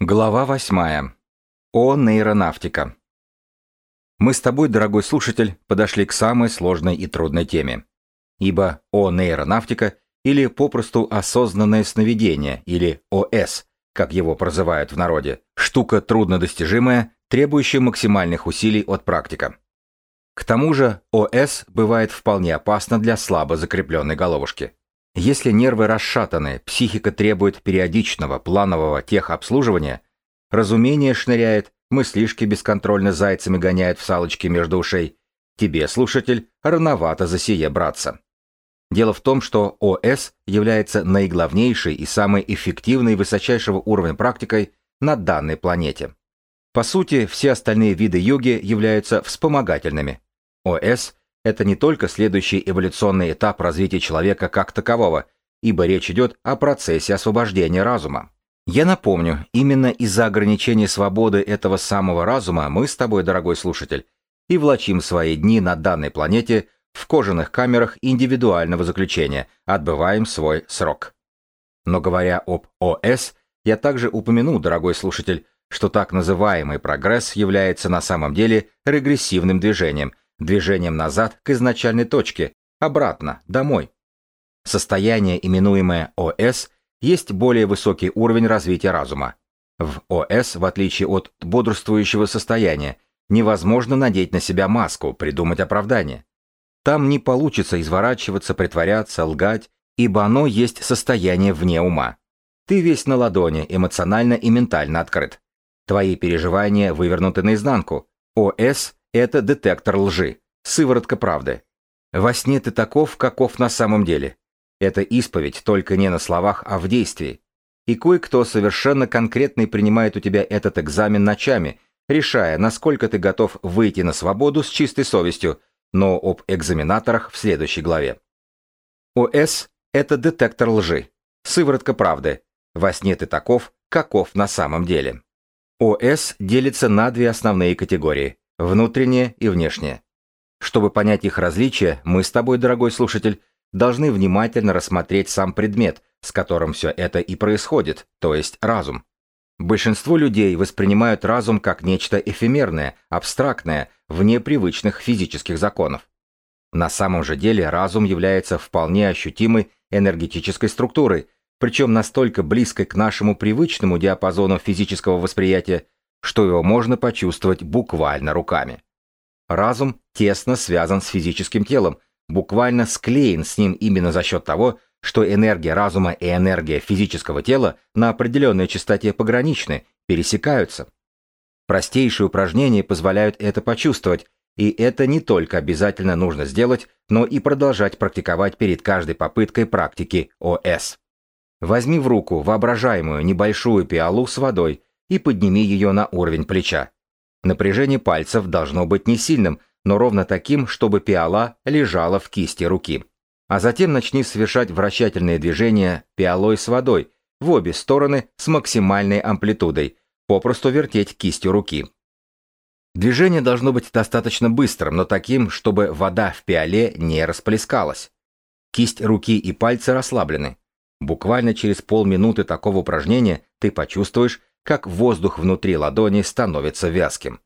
Глава восьмая. О нейронавтика. Мы с тобой, дорогой слушатель, подошли к самой сложной и трудной теме. Ибо о нейронавтика или попросту осознанное сновидение или ОС, как его прозывают в народе, штука труднодостижимая, требующая максимальных усилий от практика. К тому же ОС бывает вполне опасно для слабо закрепленной головушки. Если нервы расшатаны, психика требует периодичного, планового техобслуживания, разумение шныряет, мыслишки бесконтрольно зайцами гоняют в салочки между ушей, тебе, слушатель, рановато за сие браться. Дело в том, что ОС является наиглавнейшей и самой эффективной высочайшего уровня практикой на данной планете. По сути, все остальные виды йоги являются вспомогательными. ОС это не только следующий эволюционный этап развития человека как такового, ибо речь идет о процессе освобождения разума. Я напомню, именно из-за ограничения свободы этого самого разума мы с тобой, дорогой слушатель, и влачим свои дни на данной планете в кожаных камерах индивидуального заключения, отбываем свой срок. Но говоря об ОС, я также упомяну, дорогой слушатель, что так называемый прогресс является на самом деле регрессивным движением – движением назад к изначальной точке, обратно, домой. Состояние, именуемое ОС, есть более высокий уровень развития разума. В ОС, в отличие от бодрствующего состояния, невозможно надеть на себя маску, придумать оправдание. Там не получится изворачиваться, притворяться, лгать, ибо оно есть состояние вне ума. Ты весь на ладони, эмоционально и ментально открыт. Твои переживания вывернуты наизнанку. ОС это детектор лжи, сыворотка правды. Во сне ты таков, каков на самом деле. Это исповедь, только не на словах, а в действии. И кое-кто совершенно конкретный принимает у тебя этот экзамен ночами, решая, насколько ты готов выйти на свободу с чистой совестью, но об экзаменаторах в следующей главе. ОС – это детектор лжи, сыворотка правды. Во сне ты таков, каков на самом деле. ОС делится на две основные категории внутреннее и внешнее. Чтобы понять их различия, мы с тобой, дорогой слушатель, должны внимательно рассмотреть сам предмет, с которым все это и происходит, то есть разум. Большинство людей воспринимают разум как нечто эфемерное, абстрактное, вне привычных физических законов. На самом же деле разум является вполне ощутимой энергетической структурой, причем настолько близкой к нашему привычному диапазону физического восприятия, что его можно почувствовать буквально руками. Разум тесно связан с физическим телом, буквально склеен с ним именно за счет того, что энергия разума и энергия физического тела на определенной частоте пограничны, пересекаются. Простейшие упражнения позволяют это почувствовать, и это не только обязательно нужно сделать, но и продолжать практиковать перед каждой попыткой практики ОС. Возьми в руку воображаемую небольшую пиалу с водой и подними ее на уровень плеча. Напряжение пальцев должно быть не сильным, но ровно таким, чтобы пиала лежала в кисти руки. А затем начни совершать вращательные движения пиалой с водой в обе стороны с максимальной амплитудой, попросту вертеть кистью руки. Движение должно быть достаточно быстрым, но таким, чтобы вода в пиале не расплескалась. Кисть руки и пальцы расслаблены. Буквально через полминуты такого упражнения ты почувствуешь, как воздух внутри ладони становится вязким.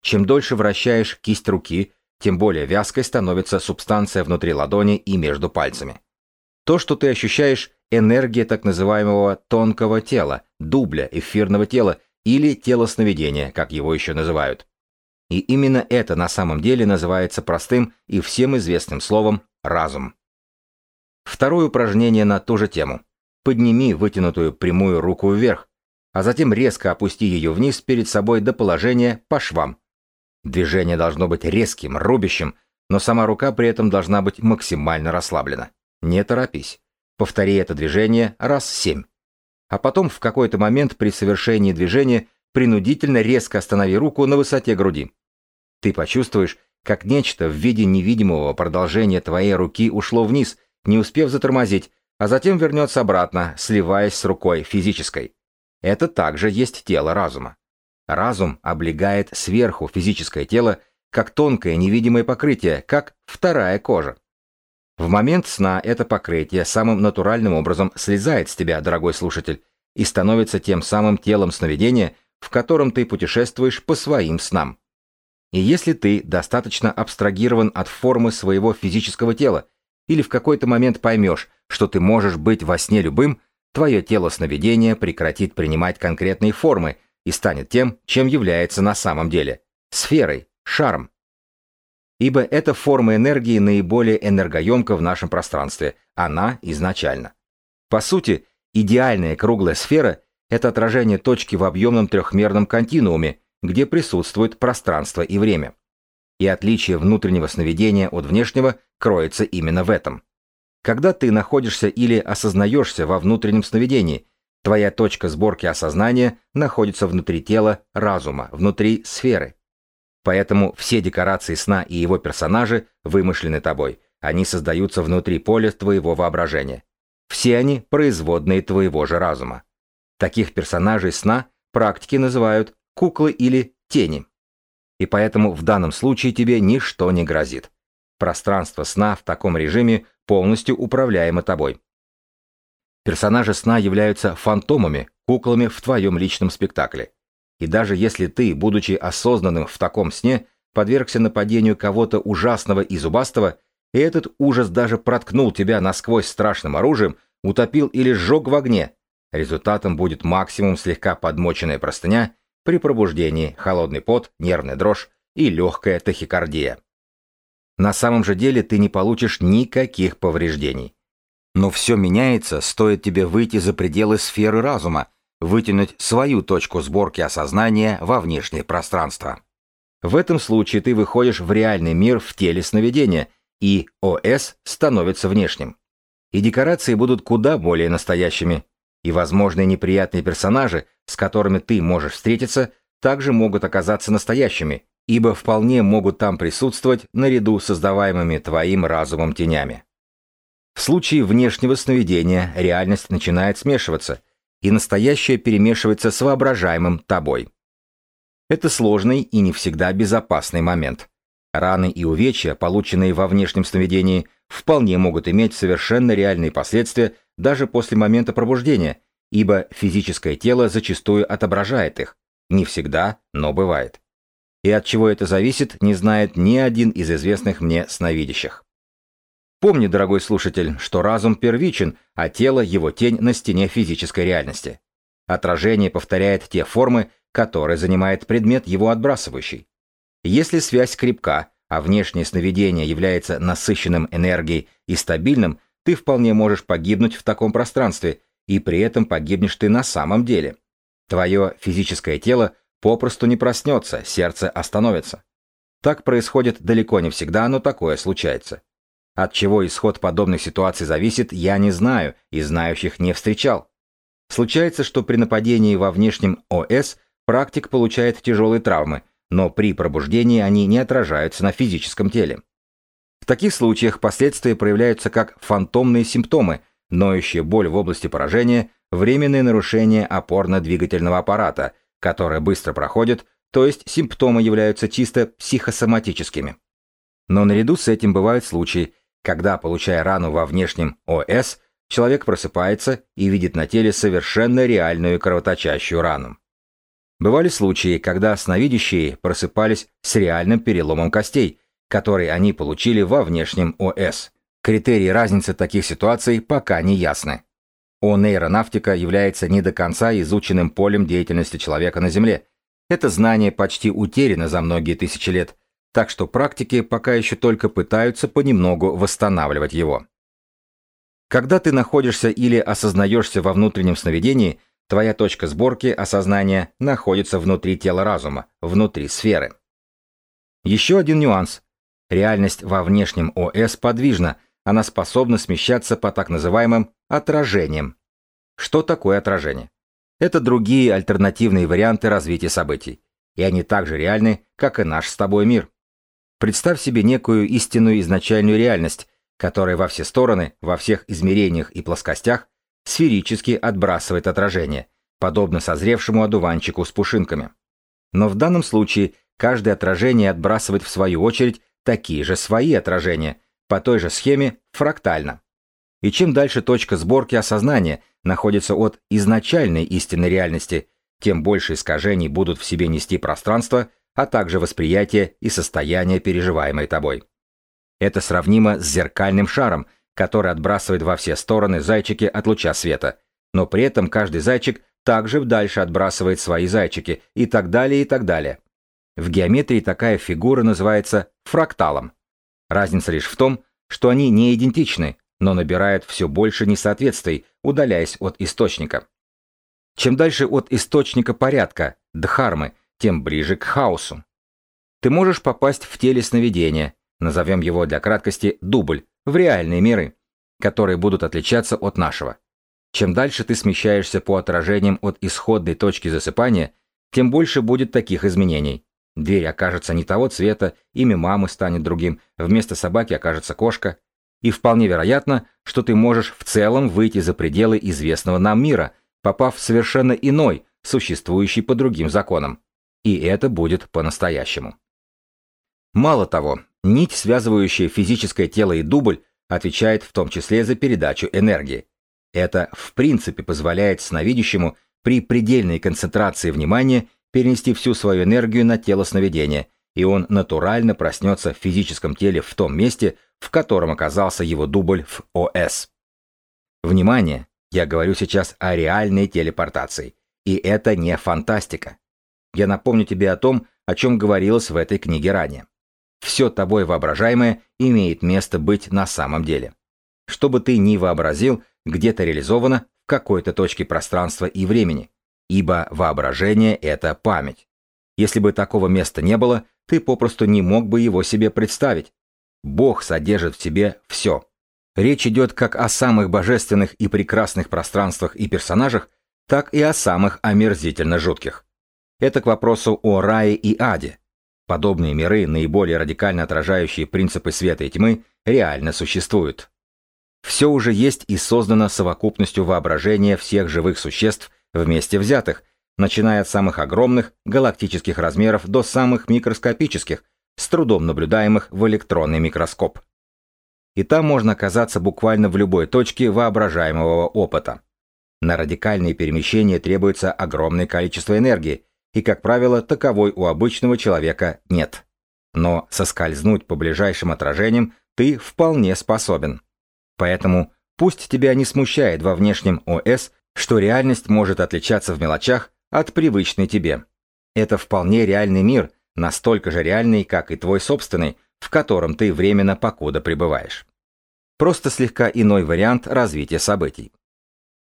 Чем дольше вращаешь кисть руки, тем более вязкой становится субстанция внутри ладони и между пальцами. То, что ты ощущаешь, энергия так называемого тонкого тела, дубля, эфирного тела или тела сновидения, как его еще называют. И именно это на самом деле называется простым и всем известным словом разум. Второе упражнение на ту же тему. Подними вытянутую прямую руку вверх, а затем резко опусти ее вниз перед собой до положения по швам. Движение должно быть резким, рубящим, но сама рука при этом должна быть максимально расслаблена. Не торопись. Повтори это движение раз семь. А потом в какой-то момент при совершении движения принудительно резко останови руку на высоте груди. Ты почувствуешь, как нечто в виде невидимого продолжения твоей руки ушло вниз, не успев затормозить, а затем вернется обратно, сливаясь с рукой физической. Это также есть тело разума. Разум облегает сверху физическое тело, как тонкое невидимое покрытие, как вторая кожа. В момент сна это покрытие самым натуральным образом слезает с тебя, дорогой слушатель, и становится тем самым телом сновидения, в котором ты путешествуешь по своим снам. И если ты достаточно абстрагирован от формы своего физического тела, или в какой-то момент поймешь, что ты можешь быть во сне любым, твое тело сновидения прекратит принимать конкретные формы и станет тем, чем является на самом деле – сферой, шаром. Ибо эта форма энергии наиболее энергоемка в нашем пространстве, она изначально. По сути, идеальная круглая сфера – это отражение точки в объемном трехмерном континууме, где присутствует пространство и время. И отличие внутреннего сновидения от внешнего кроется именно в этом. Когда ты находишься или осознаешься во внутреннем сновидении, твоя точка сборки осознания находится внутри тела, разума, внутри сферы. Поэтому все декорации сна и его персонажи вымышлены тобой. Они создаются внутри поля твоего воображения. Все они производные твоего же разума. Таких персонажей сна практики называют куклы или тени. И поэтому в данном случае тебе ничто не грозит. Пространство сна в таком режиме полностью управляемо тобой. Персонажи сна являются фантомами, куклами в твоем личном спектакле. И даже если ты, будучи осознанным в таком сне, подвергся нападению кого-то ужасного и зубастого, и этот ужас даже проткнул тебя насквозь страшным оружием, утопил или сжег в огне, результатом будет максимум слегка подмоченная простыня, при пробуждении холодный пот, нервная дрожь и легкая тахикардия. На самом же деле ты не получишь никаких повреждений. Но все меняется, стоит тебе выйти за пределы сферы разума, вытянуть свою точку сборки осознания во внешнее пространство. В этом случае ты выходишь в реальный мир в теле сновидения, и ОС становится внешним. И декорации будут куда более настоящими. И возможные неприятные персонажи, с которыми ты можешь встретиться, также могут оказаться настоящими, ибо вполне могут там присутствовать наряду с создаваемыми твоим разумом тенями. В случае внешнего сновидения реальность начинает смешиваться, и настоящее перемешивается с воображаемым тобой. Это сложный и не всегда безопасный момент. Раны и увечья, полученные во внешнем сновидении, вполне могут иметь совершенно реальные последствия даже после момента пробуждения, ибо физическое тело зачастую отображает их. Не всегда, но бывает. И от чего это зависит, не знает ни один из известных мне сновидящих. Помни, дорогой слушатель, что разум первичен, а тело – его тень на стене физической реальности. Отражение повторяет те формы, которые занимает предмет его отбрасывающий. Если связь крепка, а внешнее сновидение является насыщенным энергией и стабильным, ты вполне можешь погибнуть в таком пространстве, и при этом погибнешь ты на самом деле. Твое физическое тело попросту не проснется, сердце остановится. Так происходит далеко не всегда, но такое случается. От чего исход подобных ситуаций зависит, я не знаю и знающих не встречал. Случается, что при нападении во внешнем ОС практик получает тяжелые травмы, но при пробуждении они не отражаются на физическом теле. В таких случаях последствия проявляются как фантомные симптомы, ноющая боль в области поражения, временное нарушение опорно-двигательного аппарата, которое быстро проходит, то есть симптомы являются чисто психосоматическими. Но наряду с этим бывают случаи, когда, получая рану во внешнем ОС, человек просыпается и видит на теле совершенно реальную кровоточащую рану. Бывали случаи, когда сновидящие просыпались с реальным переломом костей, который они получили во внешнем ОС. Критерии разницы таких ситуаций пока не ясны. О-нейронавтика является не до конца изученным полем деятельности человека на Земле. Это знание почти утеряно за многие тысячи лет, так что практики пока еще только пытаются понемногу восстанавливать его. Когда ты находишься или осознаешься во внутреннем сновидении, твоя точка сборки осознания находится внутри тела разума, внутри сферы. Еще один нюанс. Реальность во внешнем ОС подвижна, она способна смещаться по так называемым отражениям. Что такое отражение? Это другие альтернативные варианты развития событий, и они так же реальны, как и наш с тобой мир. Представь себе некую истинную изначальную реальность, которая во все стороны, во всех измерениях и плоскостях сферически отбрасывает отражение, подобно созревшему одуванчику с пушинками. Но в данном случае каждое отражение отбрасывает в свою очередь такие же свои отражения, по той же схеме фрактально. И чем дальше точка сборки осознания находится от изначальной истинной реальности, тем больше искажений будут в себе нести пространство, а также восприятие и состояние, переживаемое тобой. Это сравнимо с зеркальным шаром, который отбрасывает во все стороны зайчики от луча света, но при этом каждый зайчик также дальше отбрасывает свои зайчики и так далее и так далее. В геометрии такая фигура называется фракталом. Разница лишь в том, что они не идентичны, но набирают все больше несоответствий, удаляясь от источника. Чем дальше от источника порядка, дхармы, тем ближе к хаосу. Ты можешь попасть в теле сновидения, назовем его для краткости дубль, в реальные миры, которые будут отличаться от нашего. Чем дальше ты смещаешься по отражениям от исходной точки засыпания, тем больше будет таких изменений. Дверь окажется не того цвета, имя мамы станет другим, вместо собаки окажется кошка, и вполне вероятно, что ты можешь в целом выйти за пределы известного нам мира, попав в совершенно иной, существующий по другим законам. И это будет по-настоящему. Мало того, нить, связывающая физическое тело и дубль, отвечает в том числе за передачу энергии. Это в принципе позволяет сновидящему при предельной концентрации внимания перенести всю свою энергию на тело сновидения, и он натурально проснется в физическом теле в том месте, в котором оказался его дубль в ОС. Внимание, я говорю сейчас о реальной телепортации, и это не фантастика. Я напомню тебе о том, о чем говорилось в этой книге ранее. Все тобой воображаемое имеет место быть на самом деле. Что бы ты ни вообразил, где-то реализовано в какой-то точке пространства и времени, ибо воображение — это память. Если бы такого места не было, ты попросту не мог бы его себе представить, Бог содержит в себе все. Речь идет как о самых божественных и прекрасных пространствах и персонажах, так и о самых омерзительно жутких. Это к вопросу о рае и аде. Подобные миры, наиболее радикально отражающие принципы света и тьмы, реально существуют. Все уже есть и создано совокупностью воображения всех живых существ вместе взятых, начиная от самых огромных галактических размеров до самых микроскопических, с трудом наблюдаемых в электронный микроскоп. И там можно оказаться буквально в любой точке воображаемого опыта. На радикальные перемещения требуется огромное количество энергии, и, как правило, таковой у обычного человека нет. Но соскользнуть по ближайшим отражениям ты вполне способен. Поэтому пусть тебя не смущает во внешнем ОС, что реальность может отличаться в мелочах от привычной тебе. Это вполне реальный мир, настолько же реальный, как и твой собственный, в котором ты временно покуда пребываешь. Просто слегка иной вариант развития событий.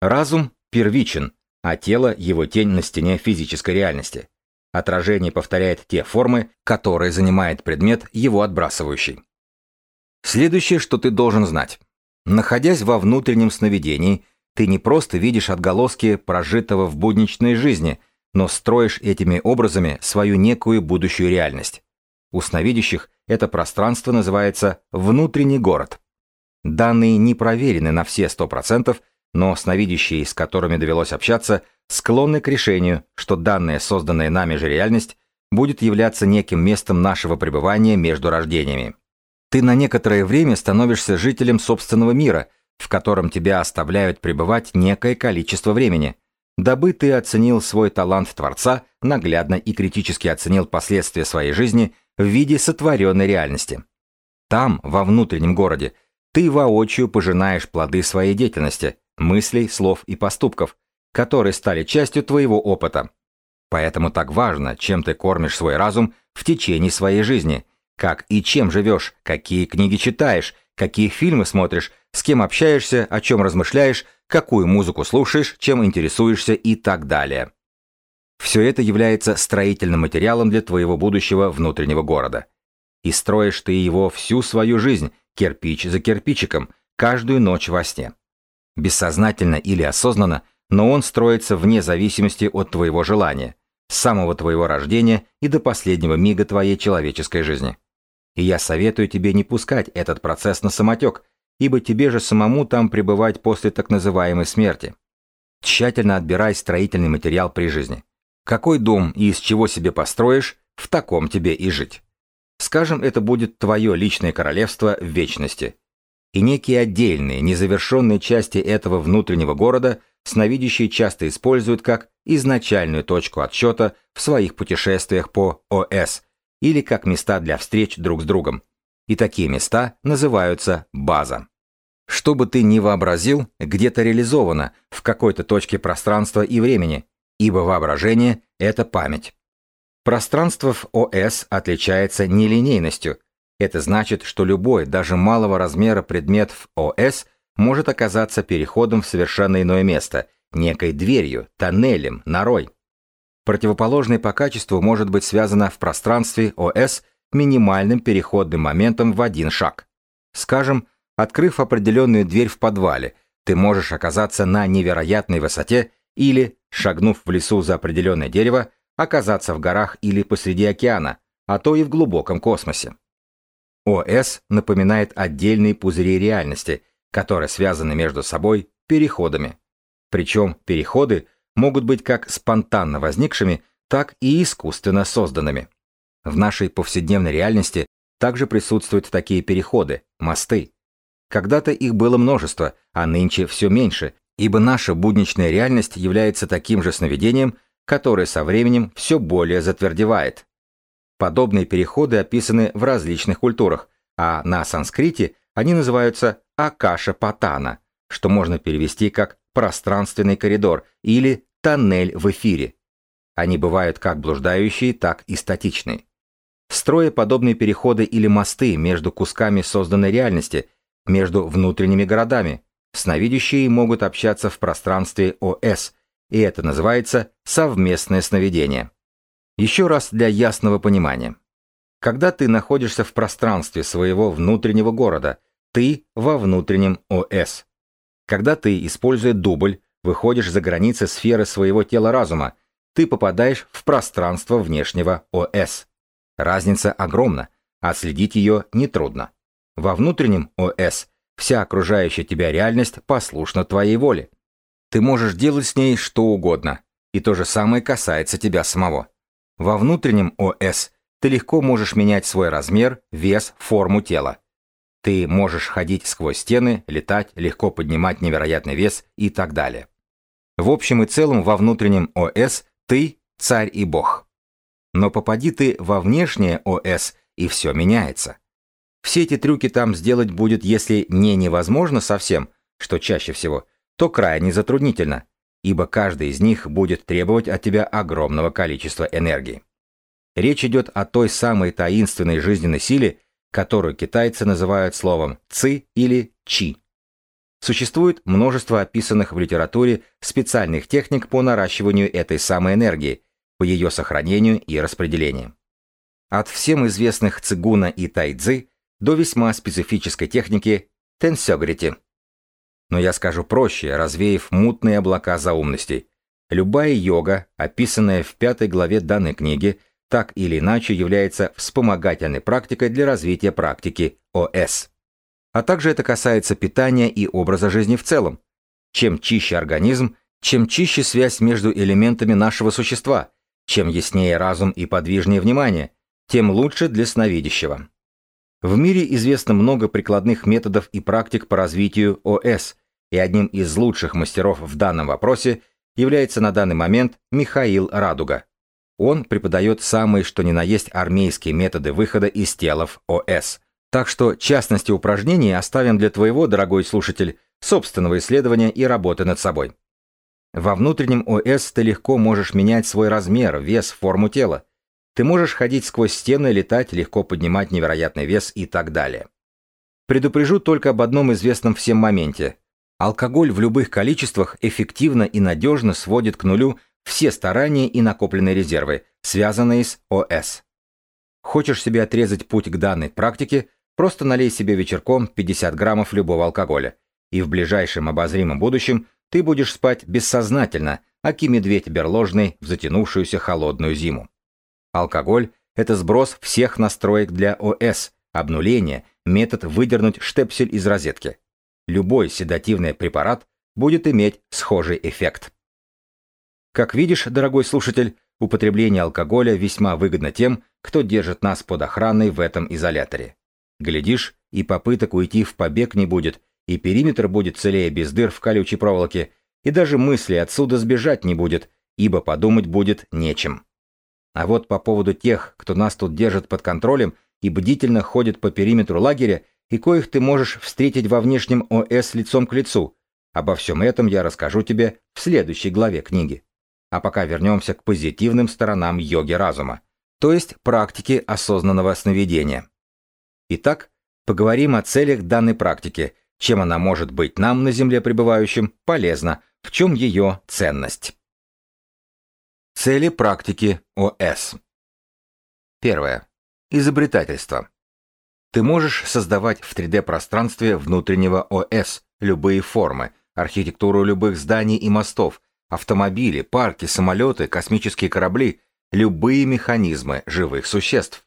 Разум первичен, а тело – его тень на стене физической реальности. Отражение повторяет те формы, которые занимает предмет, его отбрасывающий. Следующее, что ты должен знать. Находясь во внутреннем сновидении, ты не просто видишь отголоски прожитого в будничной жизни – но строишь этими образами свою некую будущую реальность. У сновидящих это пространство называется «внутренний город». Данные не проверены на все 100%, но сновидящие, с которыми довелось общаться, склонны к решению, что данная созданная нами же реальность будет являться неким местом нашего пребывания между рождениями. Ты на некоторое время становишься жителем собственного мира, в котором тебя оставляют пребывать некое количество времени – дабы ты оценил свой талант Творца, наглядно и критически оценил последствия своей жизни в виде сотворенной реальности. Там, во внутреннем городе, ты воочию пожинаешь плоды своей деятельности, мыслей, слов и поступков, которые стали частью твоего опыта. Поэтому так важно, чем ты кормишь свой разум в течение своей жизни, как и чем живешь, какие книги читаешь, какие фильмы смотришь, с кем общаешься, о чем размышляешь, какую музыку слушаешь, чем интересуешься и так далее. Все это является строительным материалом для твоего будущего внутреннего города. И строишь ты его всю свою жизнь, кирпич за кирпичиком, каждую ночь во сне. Бессознательно или осознанно, но он строится вне зависимости от твоего желания, с самого твоего рождения и до последнего мига твоей человеческой жизни. И я советую тебе не пускать этот процесс на самотек, ибо тебе же самому там пребывать после так называемой смерти. Тщательно отбирай строительный материал при жизни. Какой дом и из чего себе построишь, в таком тебе и жить. Скажем, это будет твое личное королевство в вечности. и некие отдельные, незавершенные части этого внутреннего города сновидящие часто используют как изначальную точку отсчета в своих путешествиях по ОС или как места для встреч друг с другом. И такие места называются база. Что бы ты ни вообразил, где-то реализовано в какой-то точке пространства и времени, ибо воображение — это память. Пространство в ОС отличается нелинейностью. Это значит, что любой, даже малого размера предмет в ОС может оказаться переходом в совершенно иное место, некой дверью, тоннелем, норой. Противоположное по качеству может быть связано в пространстве ОС минимальным переходным моментом в один шаг. Скажем, открыв определенную дверь в подвале, ты можешь оказаться на невероятной высоте или, шагнув в лесу за определенное дерево, оказаться в горах или посреди океана, а то и в глубоком космосе. ОС напоминает отдельные пузыри реальности, которые связаны между собой переходами. Причем переходы могут быть как спонтанно возникшими, так и искусственно созданными. В нашей повседневной реальности также присутствуют такие переходы, мосты. Когда-то их было множество, а нынче все меньше, ибо наша будничная реальность является таким же сновидением, который со временем все более затвердевает. Подобные переходы описаны в различных культурах, а на санскрите они называются акаша патана, что можно перевести как пространственный коридор или тоннель в эфире. Они бывают как блуждающие, так и статичные. Строя подобные переходы или мосты между кусками созданной реальности, между внутренними городами, сновидящие могут общаться в пространстве ОС – и это называется совместное сновидение. Еще раз для ясного понимания. Когда ты находишься в пространстве своего внутреннего города, ты во внутреннем ОС. Когда ты, используя дубль, выходишь за границы сферы своего тела-разума, ты попадаешь в пространство внешнего ОС. Разница огромна, а следить ее нетрудно. Во внутреннем ОС вся окружающая тебя реальность послушна твоей воле. Ты можешь делать с ней что угодно, и то же самое касается тебя самого. Во внутреннем ОС ты легко можешь менять свой размер, вес, форму тела. Ты можешь ходить сквозь стены, летать, легко поднимать невероятный вес и так далее. В общем и целом во внутреннем ОС ты царь и бог. Но попади ты во внешнее ОС, и все меняется. Все эти трюки там сделать будет, если не невозможно совсем, что чаще всего, то крайне затруднительно, ибо каждый из них будет требовать от тебя огромного количества энергии. Речь идет о той самой таинственной жизненной силе, которую китайцы называют словом «ци» или «чи». Существует множество описанных в литературе специальных техник по наращиванию этой самой энергии, по ее сохранению и распределению. От всем известных цигуна и тайцзы до весьма специфической техники тенсёгрити. Но я скажу проще, развеяв мутные облака заумностей. Любая йога, описанная в пятой главе данной книги, так или иначе является вспомогательной практикой для развития практики ОС. А также это касается питания и образа жизни в целом. Чем чище организм, чем чище связь между элементами нашего существа, чем яснее разум и подвижнее внимание, тем лучше для сновидящего. В мире известно много прикладных методов и практик по развитию ОС, и одним из лучших мастеров в данном вопросе является на данный момент Михаил Радуга. Он преподает самые что ни на есть армейские методы выхода из телов ОС. Так что частности упражнений оставим для твоего, дорогой слушатель, собственного исследования и работы над собой. Во внутреннем ОС ты легко можешь менять свой размер, вес, форму тела. Ты можешь ходить сквозь стены, летать, легко поднимать невероятный вес и так далее. Предупрежу только об одном известном всем моменте. Алкоголь в любых количествах эффективно и надежно сводит к нулю все старания и накопленные резервы, связанные с ОС. Хочешь себе отрезать путь к данной практике, просто налей себе вечерком 50 граммов любого алкоголя, и в ближайшем обозримом будущем ты будешь спать бессознательно, аки медведь берложный в затянувшуюся холодную зиму. Алкоголь – это сброс всех настроек для ОС, обнуление, метод выдернуть штепсель из розетки любой седативный препарат будет иметь схожий эффект. Как видишь, дорогой слушатель, употребление алкоголя весьма выгодно тем, кто держит нас под охраной в этом изоляторе. Глядишь, и попыток уйти в побег не будет, и периметр будет целее без дыр в колючей проволоке, и даже мысли отсюда сбежать не будет, ибо подумать будет нечем. А вот по поводу тех, кто нас тут держит под контролем и бдительно ходит по периметру лагеря, и коих ты можешь встретить во внешнем ОС лицом к лицу, обо всем этом я расскажу тебе в следующей главе книги. А пока вернемся к позитивным сторонам йоги разума, то есть практики осознанного сновидения. Итак, поговорим о целях данной практики, чем она может быть нам на Земле пребывающим полезна, в чем ее ценность. Цели практики ОС. Первое. Изобретательство. Ты можешь создавать в 3D-пространстве внутреннего ОС любые формы, архитектуру любых зданий и мостов, автомобили, парки, самолеты, космические корабли, любые механизмы живых существ.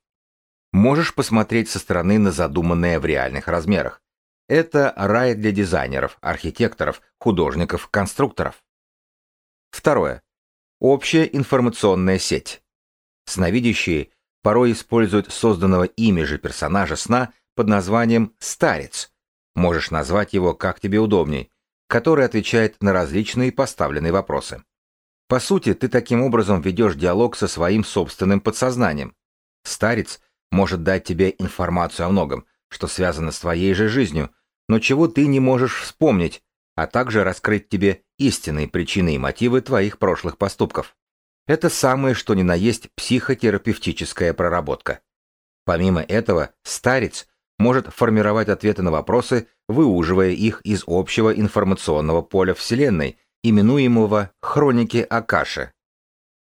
Можешь посмотреть со стороны на задуманное в реальных размерах. Это рай для дизайнеров, архитекторов, художников, конструкторов. Второе. Общая информационная сеть. Сновидящие порой используют созданного ими же персонажа сна под названием «старец». Можешь назвать его как тебе удобней, который отвечает на различные поставленные вопросы. По сути, ты таким образом ведешь диалог со своим собственным подсознанием. Старец может дать тебе информацию о многом, что связано с твоей же жизнью, но чего ты не можешь вспомнить, а также раскрыть тебе истинные причины и мотивы твоих прошлых поступков. Это самое что ни на есть психотерапевтическая проработка. Помимо этого, старец может формировать ответы на вопросы, выуживая их из общего информационного поля Вселенной, именуемого хроники Акаши.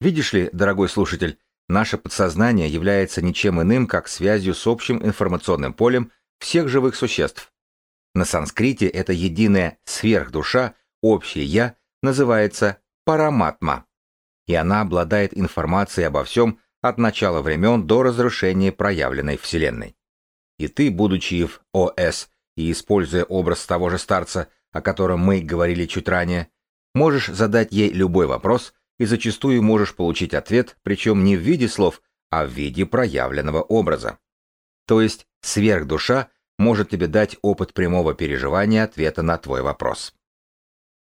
Видишь ли, дорогой слушатель, наше подсознание является ничем иным, как связью с общим информационным полем всех живых существ. На санскрите это единая сверхдуша, общее «я», называется параматма и она обладает информацией обо всем от начала времен до разрушения проявленной Вселенной. И ты, будучи в ОС и используя образ того же старца, о котором мы говорили чуть ранее, можешь задать ей любой вопрос и зачастую можешь получить ответ, причем не в виде слов, а в виде проявленного образа. То есть сверхдуша может тебе дать опыт прямого переживания ответа на твой вопрос.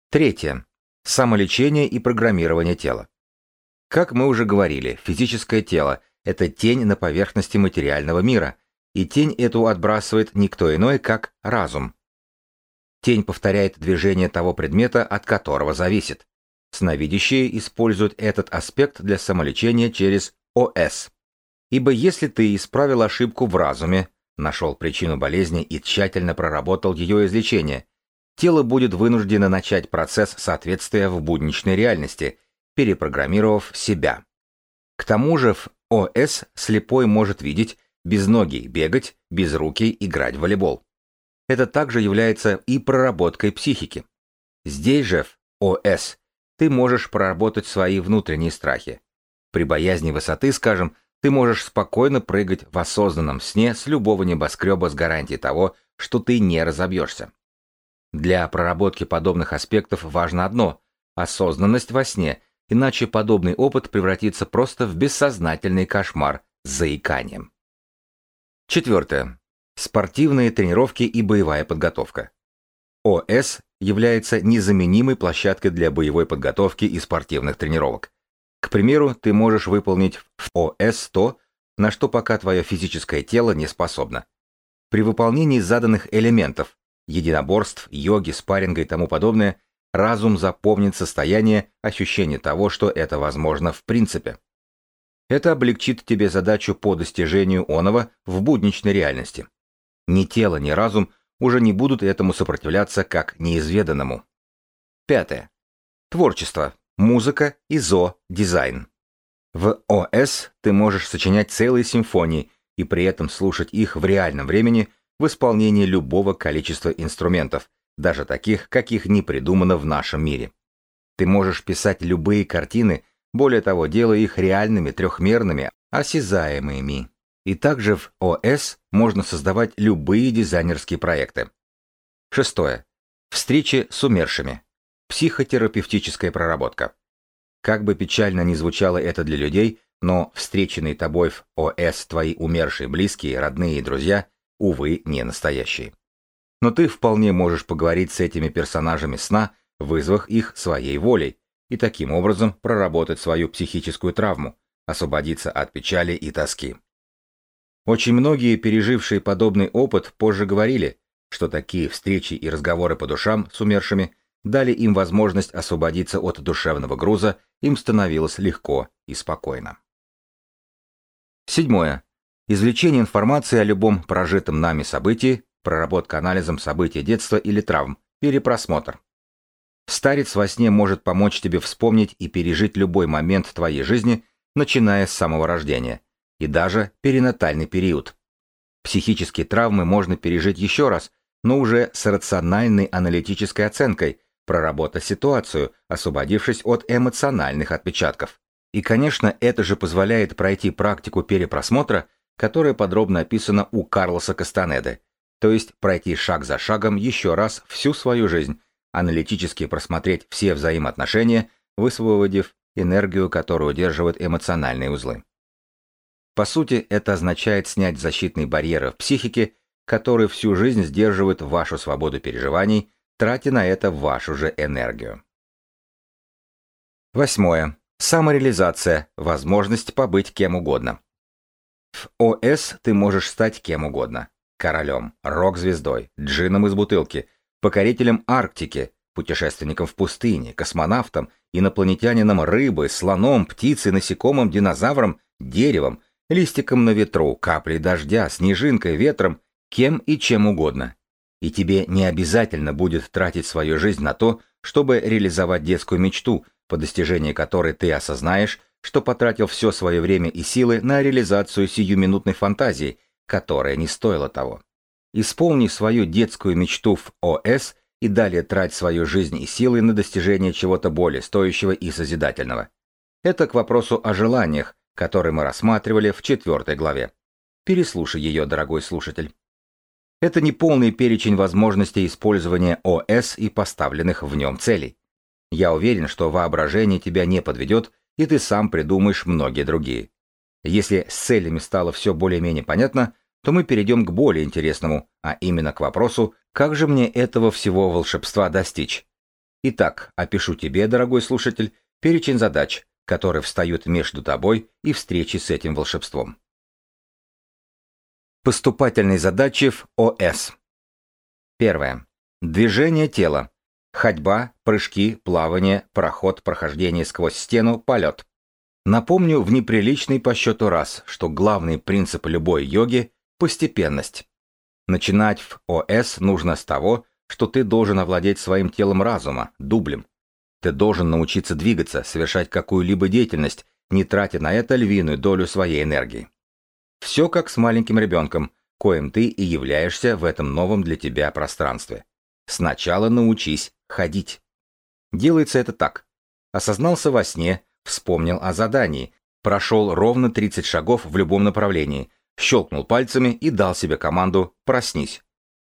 Третье. Самолечение и программирование тела. Как мы уже говорили, физическое тело – это тень на поверхности материального мира, и тень эту отбрасывает никто иной, как разум. Тень повторяет движение того предмета, от которого зависит. Сновидящие используют этот аспект для самолечения через ОС. Ибо если ты исправил ошибку в разуме, нашел причину болезни и тщательно проработал ее излечение, тело будет вынуждено начать процесс соответствия в будничной реальности – перепрограммировав себя. К тому же в ОС слепой может видеть, без ноги бегать, без руки играть в волейбол. Это также является и проработкой психики. Здесь же в ОС ты можешь проработать свои внутренние страхи. При боязни высоты, скажем, ты можешь спокойно прыгать в осознанном сне с любого небоскреба с гарантией того, что ты не разобьешься. Для проработки подобных аспектов важно одно – осознанность во сне иначе подобный опыт превратится просто в бессознательный кошмар с заиканием. Четвертое. Спортивные тренировки и боевая подготовка. ОС является незаменимой площадкой для боевой подготовки и спортивных тренировок. К примеру, ты можешь выполнить в ОС то, на что пока твое физическое тело не способно. При выполнении заданных элементов, единоборств, йоги, спарринга и тому подобное, разум запомнит состояние ощущения того, что это возможно в принципе. Это облегчит тебе задачу по достижению оного в будничной реальности. Ни тело, ни разум уже не будут этому сопротивляться как неизведанному. Пятое. Творчество, музыка и зо, дизайн. В ОС ты можешь сочинять целые симфонии и при этом слушать их в реальном времени в исполнении любого количества инструментов, даже таких, каких не придумано в нашем мире. Ты можешь писать любые картины, более того, делая их реальными, трехмерными, осязаемыми. И также в ОС можно создавать любые дизайнерские проекты. Шестое. Встречи с умершими. Психотерапевтическая проработка. Как бы печально ни звучало это для людей, но встреченные тобой в ОС твои умершие близкие, родные и друзья увы, не настоящие. Но ты вполне можешь поговорить с этими персонажами сна, вызвав их своей волей, и таким образом проработать свою психическую травму, освободиться от печали и тоски. Очень многие, пережившие подобный опыт, позже говорили, что такие встречи и разговоры по душам с умершими дали им возможность освободиться от душевного груза, им становилось легко и спокойно. Седьмое. Извлечение информации о любом прожитом нами событии, проработка анализом событий детства или травм, перепросмотр. Старец во сне может помочь тебе вспомнить и пережить любой момент твоей жизни, начиная с самого рождения, и даже перинатальный период. Психические травмы можно пережить еще раз, но уже с рациональной аналитической оценкой, проработав ситуацию, освободившись от эмоциональных отпечатков. И, конечно, это же позволяет пройти практику перепросмотра, которая подробно описана у Карлоса Кастанеды, то есть пройти шаг за шагом еще раз всю свою жизнь, аналитически просмотреть все взаимоотношения, высвободив энергию, которую удерживают эмоциональные узлы. По сути, это означает снять защитные барьеры в психике, которые всю жизнь сдерживают вашу свободу переживаний, тратя на это вашу же энергию. Восьмое. Самореализация. Возможность побыть кем угодно. В ОС ты можешь стать кем угодно. Королем, рок-звездой, джином из бутылки, покорителем Арктики, путешественником в пустыне, космонавтом, инопланетянином рыбы, слоном, птицей, насекомым, динозавром, деревом, листиком на ветру, каплей дождя, снежинкой, ветром, кем и чем угодно. И тебе не обязательно будет тратить свою жизнь на то, чтобы реализовать детскую мечту, по достижении которой ты осознаешь, что потратил все свое время и силы на реализацию сиюминутной фантазии, которая не стоила того. Исполни свою детскую мечту в ОС и далее трать свою жизнь и силы на достижение чего-то более стоящего и созидательного. Это к вопросу о желаниях, который мы рассматривали в четвертой главе. Переслушай ее, дорогой слушатель. Это не полный перечень возможностей использования ОС и поставленных в нем целей. Я уверен, что воображение тебя не подведет, и ты сам придумаешь многие другие. Если с целями стало все более-менее понятно, то мы перейдем к более интересному, а именно к вопросу, как же мне этого всего волшебства достичь. Итак, опишу тебе, дорогой слушатель, перечень задач, которые встают между тобой и встречей с этим волшебством. Поступательные задачи в ОС. Первое. Движение тела. Ходьба, прыжки, плавание, проход, прохождение сквозь стену, полет. Напомню в неприличный по счету раз, что главный принцип любой йоги Постепенность. Начинать в ОС нужно с того, что ты должен овладеть своим телом разума, дублем. Ты должен научиться двигаться, совершать какую-либо деятельность, не тратя на это львиную долю своей энергии. Все как с маленьким ребенком, коим ты и являешься в этом новом для тебя пространстве. Сначала научись ходить. Делается это так. Осознался во сне, вспомнил о задании, прошел ровно 30 шагов в любом направлении, щелкнул пальцами и дал себе команду «проснись».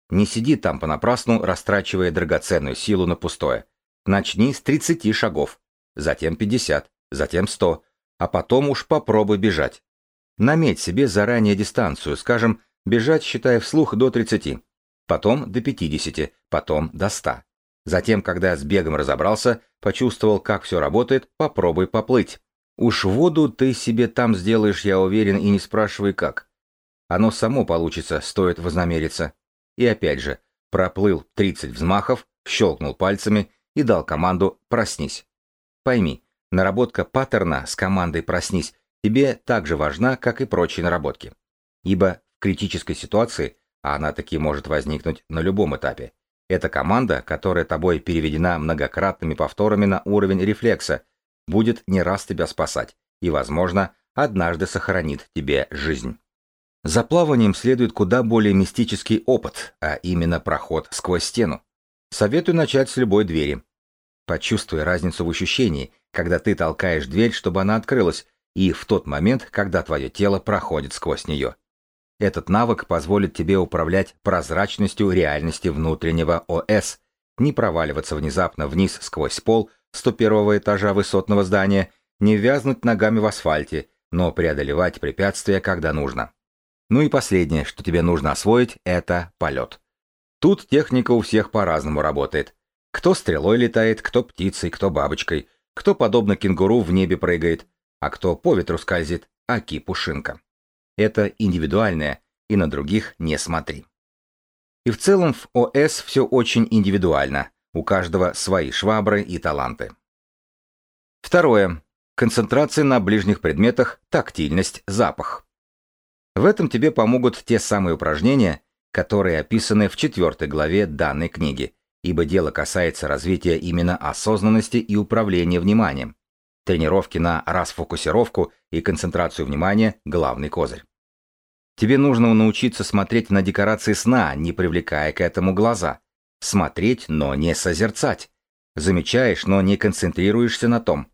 Не сиди там понапрасну, растрачивая драгоценную силу на пустое. Начни с 30 шагов, затем 50, затем 100, а потом уж попробуй бежать. Наметь себе заранее дистанцию, скажем, бежать, считая вслух, до 30, потом до 50, потом до 100. Затем, когда с бегом разобрался, почувствовал, как все работает, попробуй поплыть. Уж воду ты себе там сделаешь, я уверен, и не спрашивай как. Оно само получится, стоит вознамериться. И опять же, проплыл 30 взмахов, щелкнул пальцами и дал команду «проснись». Пойми, наработка паттерна с командой «проснись» тебе так же важна, как и прочие наработки. Ибо в критической ситуации, а она таки может возникнуть на любом этапе, эта команда, которая тобой переведена многократными повторами на уровень рефлекса, будет не раз тебя спасать и, возможно, однажды сохранит тебе жизнь. За плаванием следует куда более мистический опыт, а именно проход сквозь стену. Советую начать с любой двери. Почувствуй разницу в ощущении, когда ты толкаешь дверь, чтобы она открылась, и в тот момент, когда твое тело проходит сквозь нее. Этот навык позволит тебе управлять прозрачностью реальности внутреннего ОС, не проваливаться внезапно вниз сквозь пол 101 этажа высотного здания, не вязнуть ногами в асфальте, но преодолевать препятствия, когда нужно. Ну и последнее, что тебе нужно освоить, это полет. Тут техника у всех по-разному работает. Кто стрелой летает, кто птицей, кто бабочкой, кто подобно кенгуру в небе прыгает, а кто по ветру скользит, аки пушинка. Это индивидуальное, и на других не смотри. И в целом в ОС все очень индивидуально, у каждого свои швабры и таланты. Второе. Концентрация на ближних предметах, тактильность, запах. В этом тебе помогут те самые упражнения, которые описаны в четвертой главе данной книги, ибо дело касается развития именно осознанности и управления вниманием. Тренировки на расфокусировку и концентрацию внимания – главный козырь. Тебе нужно научиться смотреть на декорации сна, не привлекая к этому глаза. Смотреть, но не созерцать. Замечаешь, но не концентрируешься на том.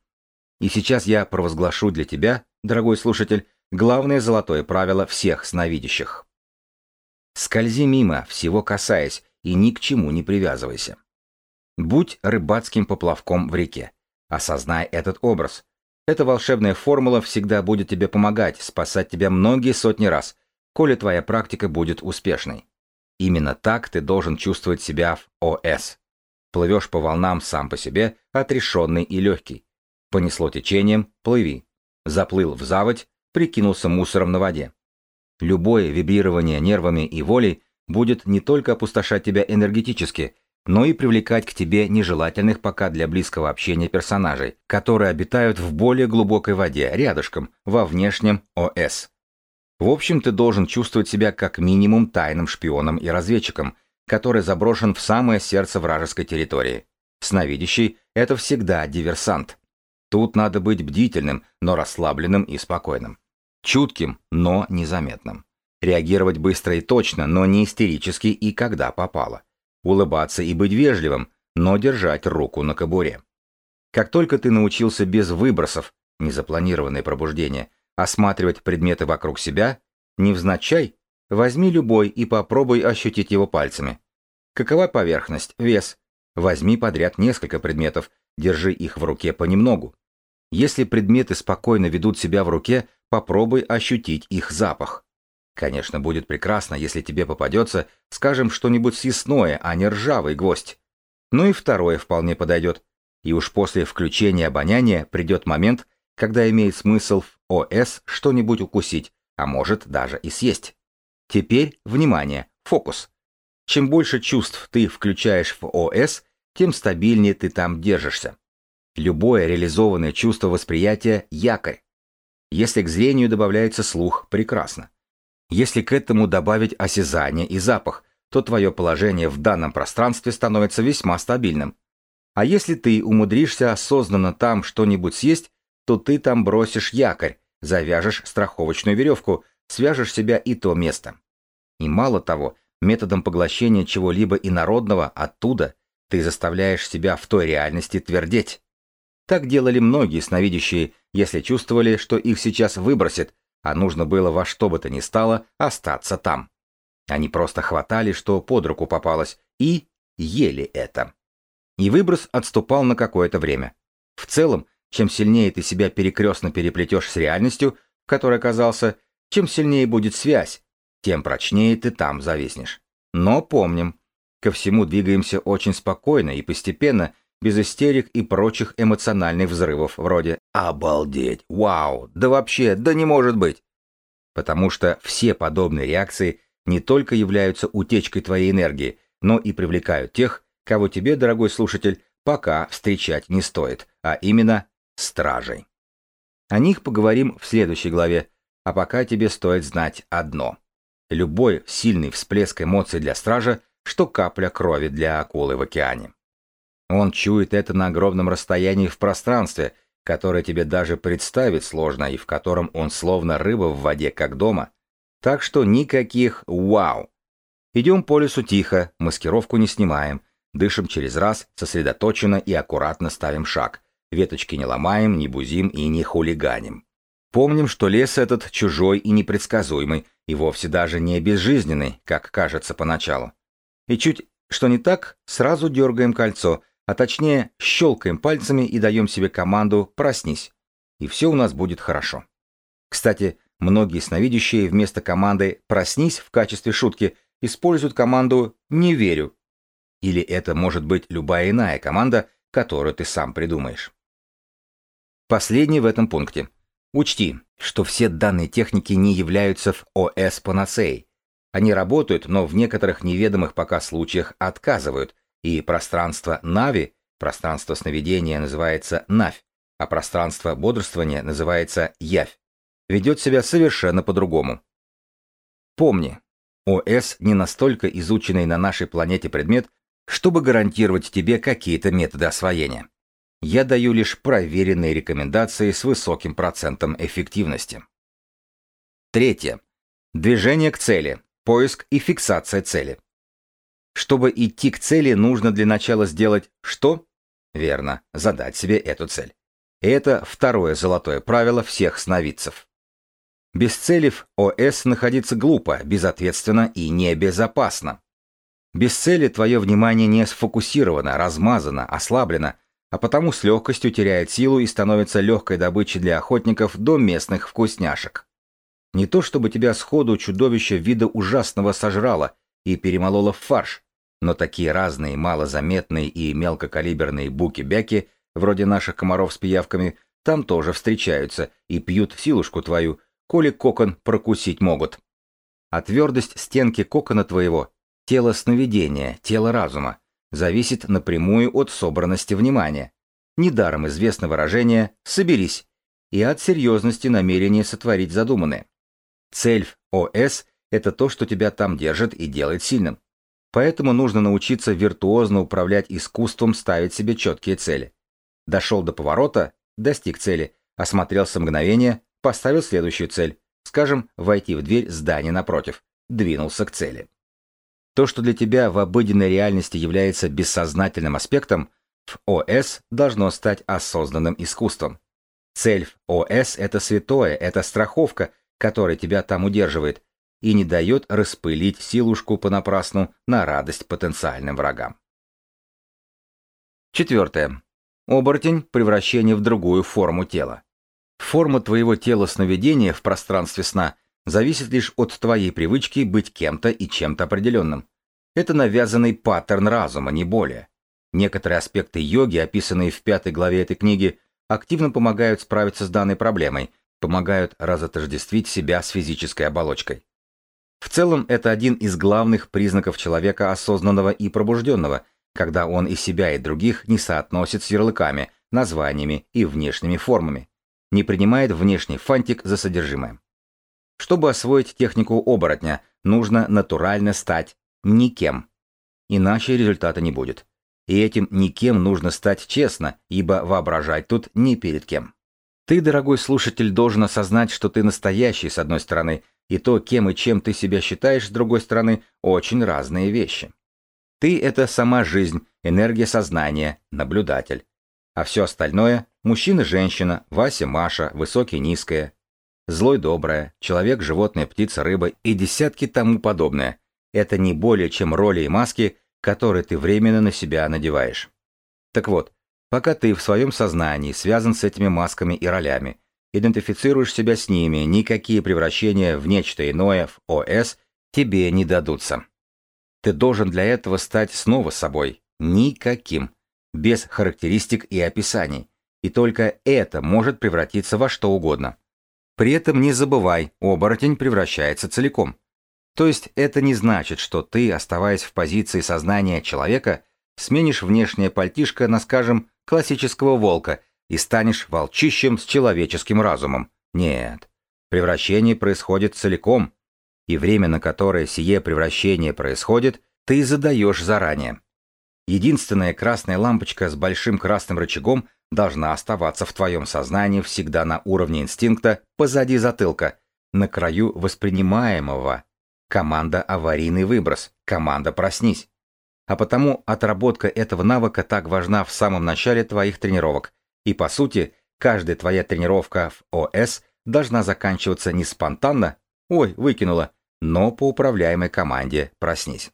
И сейчас я провозглашу для тебя, дорогой слушатель, главное золотое правило всех сновидящих. Скользи мимо, всего касаясь, и ни к чему не привязывайся. Будь рыбацким поплавком в реке. Осознай этот образ. Эта волшебная формула всегда будет тебе помогать, спасать тебя многие сотни раз, коли твоя практика будет успешной. Именно так ты должен чувствовать себя в ОС. Плывешь по волнам сам по себе, отрешенный и легкий. Понесло течением – плыви. Заплыл в заводь, прикинулся мусором на воде. Любое вибрирование нервами и волей будет не только опустошать тебя энергетически, но и привлекать к тебе нежелательных пока для близкого общения персонажей, которые обитают в более глубокой воде, рядышком, во внешнем ОС. В общем, ты должен чувствовать себя как минимум тайным шпионом и разведчиком, который заброшен в самое сердце вражеской территории. Сновидящий – это всегда диверсант. Тут надо быть бдительным, но расслабленным и спокойным. Чутким, но незаметным. Реагировать быстро и точно, но не истерически и когда попало. Улыбаться и быть вежливым, но держать руку на кобуре. Как только ты научился без выбросов, незапланированное пробуждение, осматривать предметы вокруг себя, невзначай, возьми любой и попробуй ощутить его пальцами. Какова поверхность, вес? Возьми подряд несколько предметов, держи их в руке понемногу. Если предметы спокойно ведут себя в руке, попробуй ощутить их запах. Конечно, будет прекрасно, если тебе попадется, скажем, что-нибудь съестное, а не ржавый гвоздь. Ну и второе вполне подойдет. И уж после включения обоняния придет момент, когда имеет смысл в ОС что-нибудь укусить, а может даже и съесть. Теперь, внимание, фокус. Чем больше чувств ты включаешь в ОС, тем стабильнее ты там держишься. Любое реализованное чувство восприятия – якорь. Если к зрению добавляется слух – прекрасно. Если к этому добавить осязание и запах, то твое положение в данном пространстве становится весьма стабильным. А если ты умудришься осознанно там что-нибудь съесть, то ты там бросишь якорь, завяжешь страховочную веревку, свяжешь себя и то место. И мало того, методом поглощения чего-либо инородного оттуда ты заставляешь себя в той реальности твердеть. Так делали многие сновидящие, если чувствовали, что их сейчас выбросит, а нужно было во что бы то ни стало остаться там. Они просто хватали, что под руку попалось, и ели это. И выброс отступал на какое-то время. В целом, чем сильнее ты себя перекрестно переплетешь с реальностью, в которой оказался, чем сильнее будет связь, тем прочнее ты там зависнешь. Но помним, ко всему двигаемся очень спокойно и постепенно, без истерик и прочих эмоциональных взрывов вроде «обалдеть», «вау», «да вообще», «да не может быть». Потому что все подобные реакции не только являются утечкой твоей энергии, но и привлекают тех, кого тебе, дорогой слушатель, пока встречать не стоит, а именно стражей. О них поговорим в следующей главе, а пока тебе стоит знать одно. Любой сильный всплеск эмоций для стража, что капля крови для акулы в океане. Он чует это на огромном расстоянии в пространстве, которое тебе даже представить сложно и в котором он словно рыба в воде, как дома. Так что никаких «вау». Идем по лесу тихо, маскировку не снимаем, дышим через раз, сосредоточенно и аккуратно ставим шаг. Веточки не ломаем, не бузим и не хулиганим. Помним, что лес этот чужой и непредсказуемый, и вовсе даже не безжизненный, как кажется поначалу. И чуть что не так, сразу дергаем кольцо – а точнее щелкаем пальцами и даем себе команду «проснись», и все у нас будет хорошо. Кстати, Многие сновидящие вместо команды «проснись» в качестве шутки используют команду «не верю». Или это может быть любая иная команда, которую ты сам придумаешь. Последний в этом пункте. Учти, что все данные техники не являются в ОС панацеей. Они работают, но в некоторых неведомых пока случаях отказывают, и пространство Нави, пространство сновидения называется Навь, а пространство бодрствования называется Явь, ведет себя совершенно по-другому. Помни, ОС не настолько изученный на нашей планете предмет, чтобы гарантировать тебе какие-то методы освоения. Я даю лишь проверенные рекомендации с высоким процентом эффективности. Третье. Движение к цели. Поиск и фиксация цели. Чтобы идти к цели, нужно для начала сделать что? Верно, задать себе эту цель. это второе золотое правило всех сновидцев. Без цели в ОС находиться глупо, безответственно и небезопасно. Без цели твое внимание не сфокусировано, размазано, ослаблено, а потому с легкостью теряет силу и становится легкой добычей для охотников до местных вкусняшек. Не то чтобы тебя сходу чудовище вида ужасного сожрало и перемололо в фарш, но такие разные, малозаметные и мелкокалиберные буки-бяки, вроде наших комаров с пиявками, там тоже встречаются и пьют силушку твою, коли кокон прокусить могут. А твердость стенки кокона твоего, тело сновидения, тело разума, зависит напрямую от собранности внимания. Недаром известно выражение «соберись» и от серьезности намерения сотворить задуманное. Цель в ОС – это то, что тебя там держит и делает сильным. Поэтому нужно научиться виртуозно управлять искусством ставить себе четкие цели. Дошел до поворота, достиг цели, осмотрелся мгновение, поставил следующую цель, скажем, войти в дверь здания напротив, двинулся к цели. То, что для тебя в обыденной реальности является бессознательным аспектом, в ОС должно стать осознанным искусством. Цель в ОС – это святое, это страховка, которая тебя там удерживает, и не дает распылить силушку понапрасну на радость потенциальным врагам. Четвертое. Оборотень – превращение в другую форму тела. Форма твоего тела сновидения в пространстве сна зависит лишь от твоей привычки быть кем-то и чем-то определенным. Это навязанный паттерн разума, не более. Некоторые аспекты йоги, описанные в пятой главе этой книги, активно помогают справиться с данной проблемой, помогают разотождествить себя с физической оболочкой. В целом, это один из главных признаков человека осознанного и пробужденного, когда он и себя, и других не соотносит с ярлыками, названиями и внешними формами, не принимает внешний фантик за содержимое. Чтобы освоить технику оборотня, нужно натурально стать никем. Иначе результата не будет. И этим никем нужно стать честно, ибо воображать тут не перед кем. Ты, дорогой слушатель, должен осознать, что ты настоящий, с одной стороны, и то, кем и чем ты себя считаешь, с другой стороны, очень разные вещи. Ты — это сама жизнь, энергия сознания, наблюдатель. А все остальное — мужчина-женщина, Вася-Маша, высокий-низкое, злой-доброе, человек, животное, птица, рыба и десятки тому подобное. Это не более чем роли и маски, которые ты временно на себя надеваешь. Так вот, пока ты в своем сознании связан с этими масками и ролями, идентифицируешь себя с ними, никакие превращения в нечто иное в ОС тебе не дадутся. Ты должен для этого стать снова собой, никаким, без характеристик и описаний, и только это может превратиться во что угодно. При этом не забывай, оборотень превращается целиком. То есть это не значит, что ты, оставаясь в позиции сознания человека, сменишь внешнее пальтишко на, скажем, классического волка и станешь волчищем с человеческим разумом. Нет. Превращение происходит целиком, и время, на которое сие превращение происходит, ты задаешь заранее. Единственная красная лампочка с большим красным рычагом должна оставаться в твоем сознании всегда на уровне инстинкта позади затылка, на краю воспринимаемого, Команда «Аварийный выброс», команда «Проснись». А потому отработка этого навыка так важна в самом начале твоих тренировок. И по сути, каждая твоя тренировка в ОС должна заканчиваться не спонтанно, ой, выкинула, но по управляемой команде «Проснись».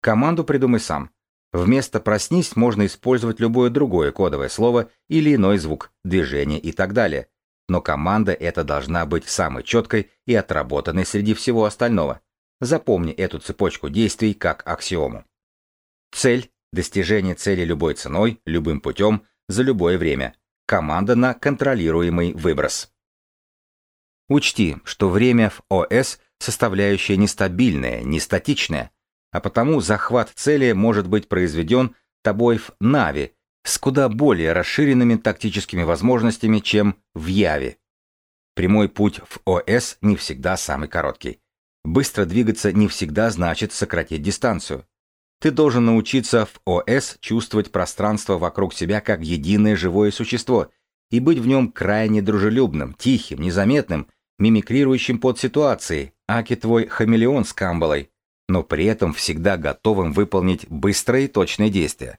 Команду придумай сам. Вместо «проснись» можно использовать любое другое кодовое слово или иной звук, движение и так далее. но команда эта должна быть самой четкой и отработанной среди всего остального. Запомни эту цепочку действий как аксиому. Цель – достижение цели любой ценой, любым путем, за любое время. Команда на контролируемый выброс. Учти, что время в ОС – составляющая нестабильная, не статичная, а потому захват цели может быть произведен тобой в Нави с куда более расширенными тактическими возможностями, чем в Яве. Прямой путь в ОС не всегда самый короткий. Быстро двигаться не всегда значит сократить дистанцию. Ты должен научиться в ОС чувствовать пространство вокруг себя как единое живое существо и быть в нем крайне дружелюбным, тихим, незаметным, мимикрирующим под ситуации, аки твой хамелеон с камбалой, но при этом всегда готовым выполнить быстрые и точные действия.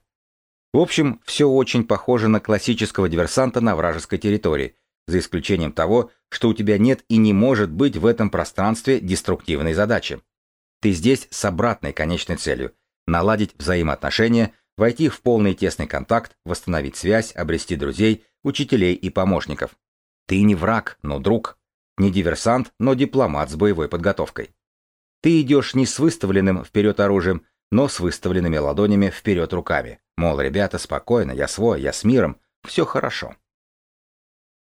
В общем, все очень похоже на классического диверсанта на вражеской территории, за исключением того, что у тебя нет и не может быть в этом пространстве деструктивной задачи. Ты здесь с обратной конечной целью – наладить взаимоотношения, войти в полный тесный контакт, восстановить связь, обрести друзей, учителей и помощников. Ты не враг, но друг. Не диверсант, но дипломат с боевой подготовкой. Ты идешь не с выставленным вперед оружием, но с выставленными ладонями вперед руками. Мол, ребята, спокойно, я свой, я с миром, все хорошо.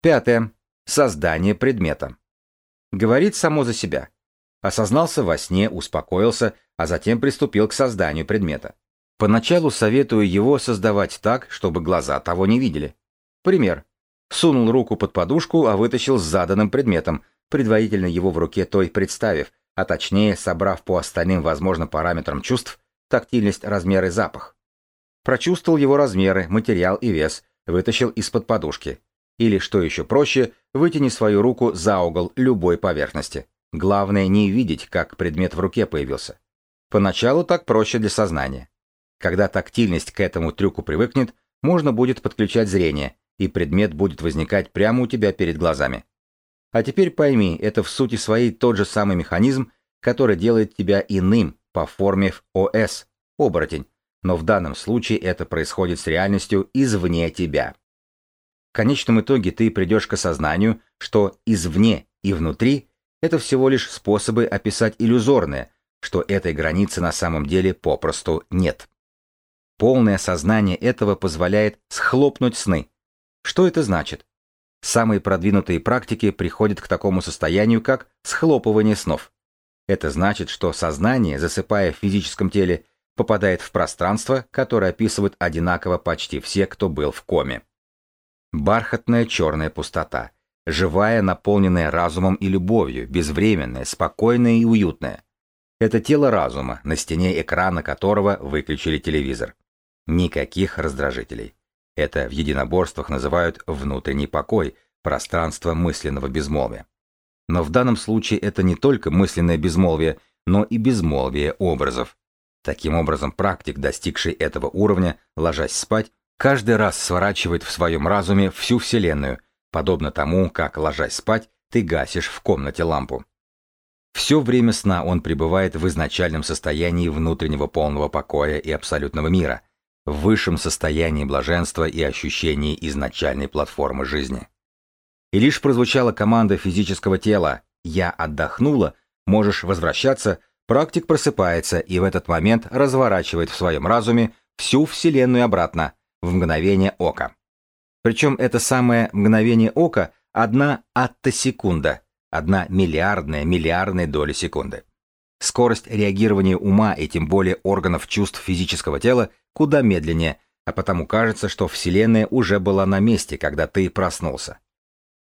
Пятое. Создание предмета. Говорит само за себя. Осознался во сне, успокоился, а затем приступил к созданию предмета. Поначалу советую его создавать так, чтобы глаза того не видели. Пример. Сунул руку под подушку, а вытащил с заданным предметом, предварительно его в руке той представив, а точнее собрав по остальным возможным параметрам чувств, тактильность, размер и запах. Прочувствовал его размеры, материал и вес, вытащил из-под подушки. Или, что еще проще, вытяни свою руку за угол любой поверхности. Главное не видеть, как предмет в руке появился. Поначалу так проще для сознания. Когда тактильность к этому трюку привыкнет, можно будет подключать зрение, и предмет будет возникать прямо у тебя перед глазами. А теперь пойми, это в сути своей тот же самый механизм, который делает тебя иным по форме в ОС, оборотень, но в данном случае это происходит с реальностью извне тебя. В конечном итоге ты придешь к осознанию, что извне и внутри – это всего лишь способы описать иллюзорное, что этой границы на самом деле попросту нет. Полное сознание этого позволяет схлопнуть сны, что это значит? Самые продвинутые практики приходят к такому состоянию, как схлопывание снов. Это значит, что сознание, засыпая в физическом теле, попадает в пространство, которое описывают одинаково почти все, кто был в коме. Бархатная черная пустота, живая, наполненная разумом и любовью, безвременная, спокойная и уютная. Это тело разума, на стене экрана которого выключили телевизор. Никаких раздражителей. Это в единоборствах называют внутренний покой, пространство мысленного безмолвия. Но в данном случае это не только мысленное безмолвие, но и безмолвие образов. Таким образом, практик, достигший этого уровня, ложась спать, каждый раз сворачивает в своем разуме всю Вселенную, подобно тому, как, ложась спать, ты гасишь в комнате лампу. Все время сна он пребывает в изначальном состоянии внутреннего полного покоя и абсолютного мира, в высшем состоянии блаженства и ощущении изначальной платформы жизни. И лишь прозвучала команда физического тела «Я отдохнула, можешь возвращаться», практик просыпается и в этот момент разворачивает в своем разуме всю Вселенную обратно, в мгновение ока. Причем это самое мгновение ока – одна аттосекунда, одна миллиардная миллиардная доля секунды. Скорость реагирования ума и тем более органов чувств физического тела куда медленнее, а потому кажется, что Вселенная уже была на месте, когда ты проснулся.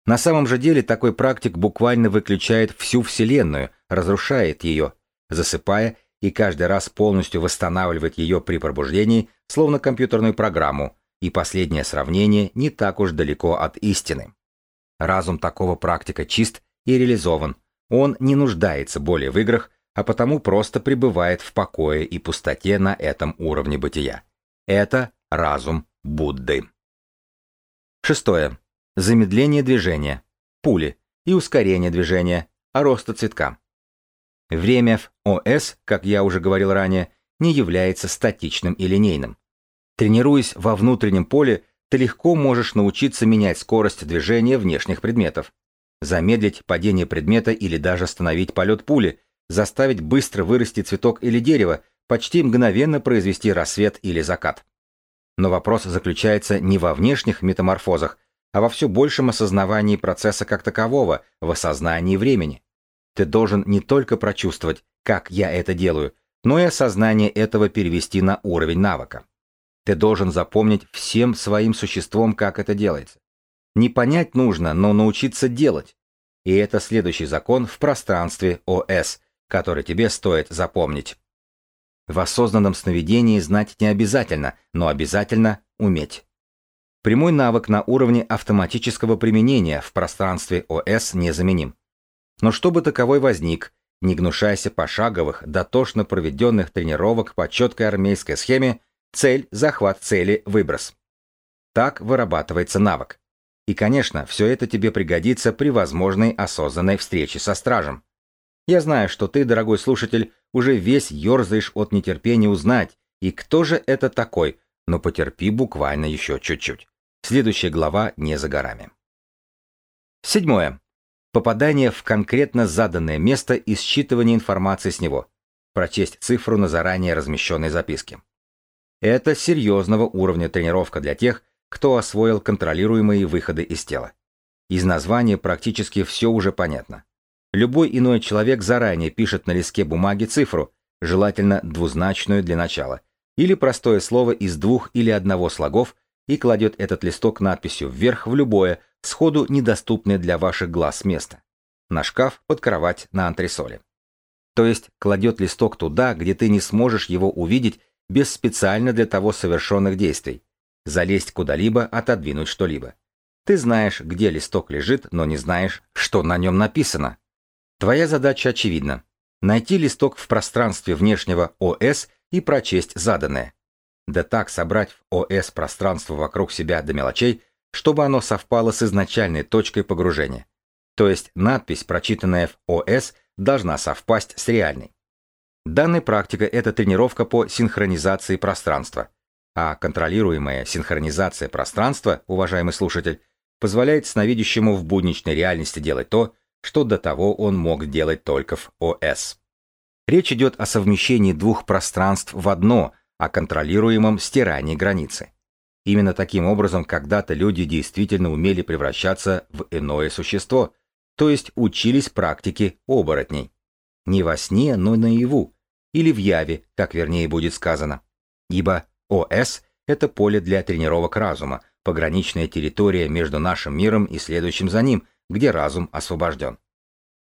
На самом же деле такой практик буквально выключает всю Вселенную, разрушает ее, засыпая и каждый раз полностью восстанавливает ее при пробуждении, словно компьютерную программу, и последнее сравнение не так уж далеко от истины. Разум такого практика чист и реализован, он не нуждается более в играх, а потому просто пребывает в покое и пустоте на этом уровне бытия. Это разум Будды. Шестое. Замедление движения, пули и ускорение движения, а роста цветка. Время в ОС, как я уже говорил ранее, не является статичным и линейным. Тренируясь во внутреннем поле, ты легко можешь научиться менять скорость движения внешних предметов, замедлить падение предмета или даже остановить полет пули, заставить быстро вырасти цветок или дерево, почти мгновенно произвести рассвет или закат. Но вопрос заключается не во внешних метаморфозах, а во все большем осознавании процесса как такового, в осознании времени. Ты должен не только прочувствовать, как я это делаю, но и осознание этого перевести на уровень навыка. Ты должен запомнить всем своим существом, как это делается. Не понять нужно, но научиться делать. И это следующий закон в пространстве ОС, который тебе стоит запомнить. В осознанном сновидении знать не обязательно, но обязательно уметь. Прямой навык на уровне автоматического применения в пространстве ОС незаменим. Но чтобы таковой возник, не гнушайся пошаговых, дотошно проведенных тренировок по четкой армейской схеме Цель, захват цели, выброс. Так вырабатывается навык. И, конечно, все это тебе пригодится при возможной осознанной встрече со стражем. Я знаю, что ты, дорогой слушатель, уже весь ерзаешь от нетерпения узнать, и кто же это такой, но потерпи буквально еще чуть-чуть. Следующая глава не за горами. Седьмое. Попадание в конкретно заданное место и считывание информации с него. Прочесть цифру на заранее размещенной записке. Это серьезного уровня тренировка для тех, кто освоил контролируемые выходы из тела. Из названия практически все уже понятно. Любой иной человек заранее пишет на листке бумаги цифру, желательно двузначную для начала, или простое слово из двух или одного слогов и кладет этот листок надписью вверх в любое, сходу недоступное для ваших глаз место. На шкаф, под кровать, на антресоле. То есть кладет листок туда, где ты не сможешь его увидеть без специально для того совершенных действий. Залезть куда-либо, отодвинуть что-либо. Ты знаешь, где листок лежит, но не знаешь, что на нем написано. Твоя задача очевидна. Найти листок в пространстве внешнего ОС и прочесть заданное. Да так собрать в ОС пространство вокруг себя до мелочей, чтобы оно совпало с изначальной точкой погружения. То есть надпись, прочитанная в ОС, должна совпасть с реальной. Данная практика – это тренировка по синхронизации пространства. А контролируемая синхронизация пространства, уважаемый слушатель, позволяет сновидящему в будничной реальности делать то, что до того он мог делать только в ОС. Речь идет о совмещении двух пространств в одно, о контролируемом стирании границы. Именно таким образом когда-то люди действительно умели превращаться в иное существо, то есть учились практике оборотней. Не во сне, но наяву, или в Яве, как вернее будет сказано. Ибо ОС — это поле для тренировок разума, пограничная территория между нашим миром и следующим за ним, где разум освобожден.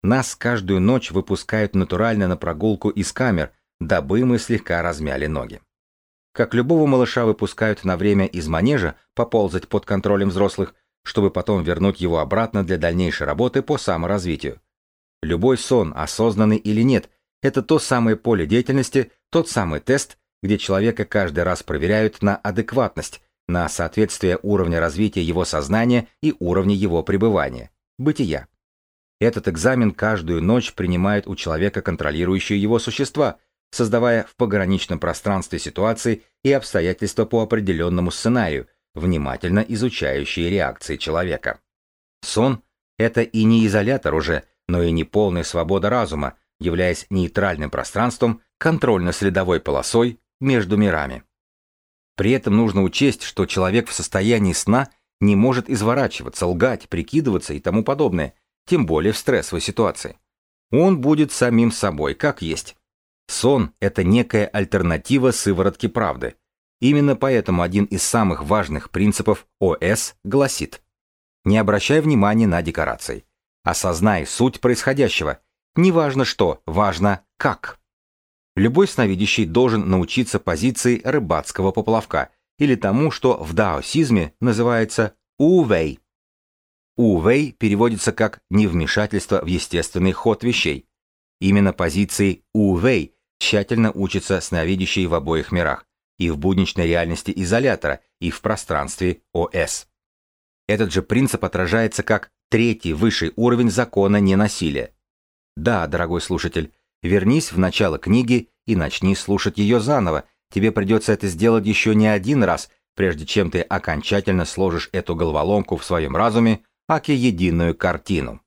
Нас каждую ночь выпускают натурально на прогулку из камер, дабы мы слегка размяли ноги. Как любого малыша выпускают на время из манежа поползать под контролем взрослых, чтобы потом вернуть его обратно для дальнейшей работы по саморазвитию. Любой сон, осознанный или нет, это то самое поле деятельности, тот самый тест, где человека каждый раз проверяют на адекватность, на соответствие уровня развития его сознания и уровня его пребывания, бытия. Этот экзамен каждую ночь принимают у человека контролирующие его существа, создавая в пограничном пространстве ситуации и обстоятельства по определенному сценарию, внимательно изучающие реакции человека. Сон – это и не изолятор уже, но и не полная свобода разума, являясь нейтральным пространством, контрольно-следовой полосой между мирами. При этом нужно учесть, что человек в состоянии сна не может изворачиваться, лгать, прикидываться и тому подобное, тем более в стрессовой ситуации. Он будет самим собой, как есть. Сон – это некая альтернатива сыворотки правды. Именно поэтому один из самых важных принципов ОС гласит «Не обращай внимания на декорации. Осознай суть происходящего – не важно что, важно как. Любой сновидящий должен научиться позиции рыбацкого поплавка или тому, что в даосизме называется увей. Увей переводится как невмешательство в естественный ход вещей. Именно позиции увей тщательно учатся сновидящие в обоих мирах, и в будничной реальности изолятора, и в пространстве ОС. Этот же принцип отражается как третий высший уровень закона ненасилия, да, дорогой слушатель, вернись в начало книги и начни слушать ее заново. Тебе придется это сделать еще не один раз, прежде чем ты окончательно сложишь эту головоломку в своем разуме, аки единую картину.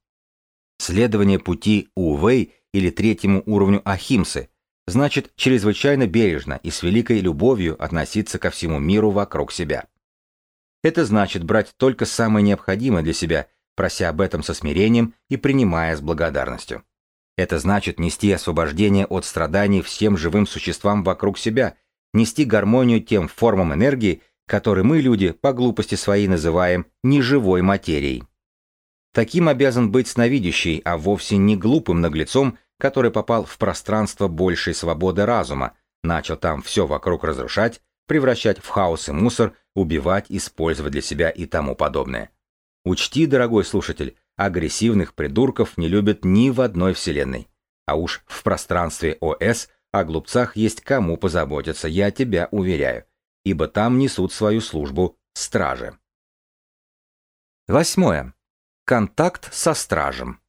Следование пути Увей или третьему уровню Ахимсы значит чрезвычайно бережно и с великой любовью относиться ко всему миру вокруг себя. Это значит брать только самое необходимое для себя, прося об этом со смирением и принимая с благодарностью. Это значит нести освобождение от страданий всем живым существам вокруг себя, нести гармонию тем формам энергии, которые мы, люди, по глупости своей называем неживой материей. Таким обязан быть сновидящий, а вовсе не глупым наглецом, который попал в пространство большей свободы разума, начал там все вокруг разрушать, превращать в хаос и мусор, убивать, использовать для себя и тому подобное. Учти, дорогой слушатель, агрессивных придурков не любят ни в одной вселенной. А уж в пространстве ОС о глупцах есть кому позаботиться, я тебя уверяю, ибо там несут свою службу стражи. Восьмое. Контакт со стражем.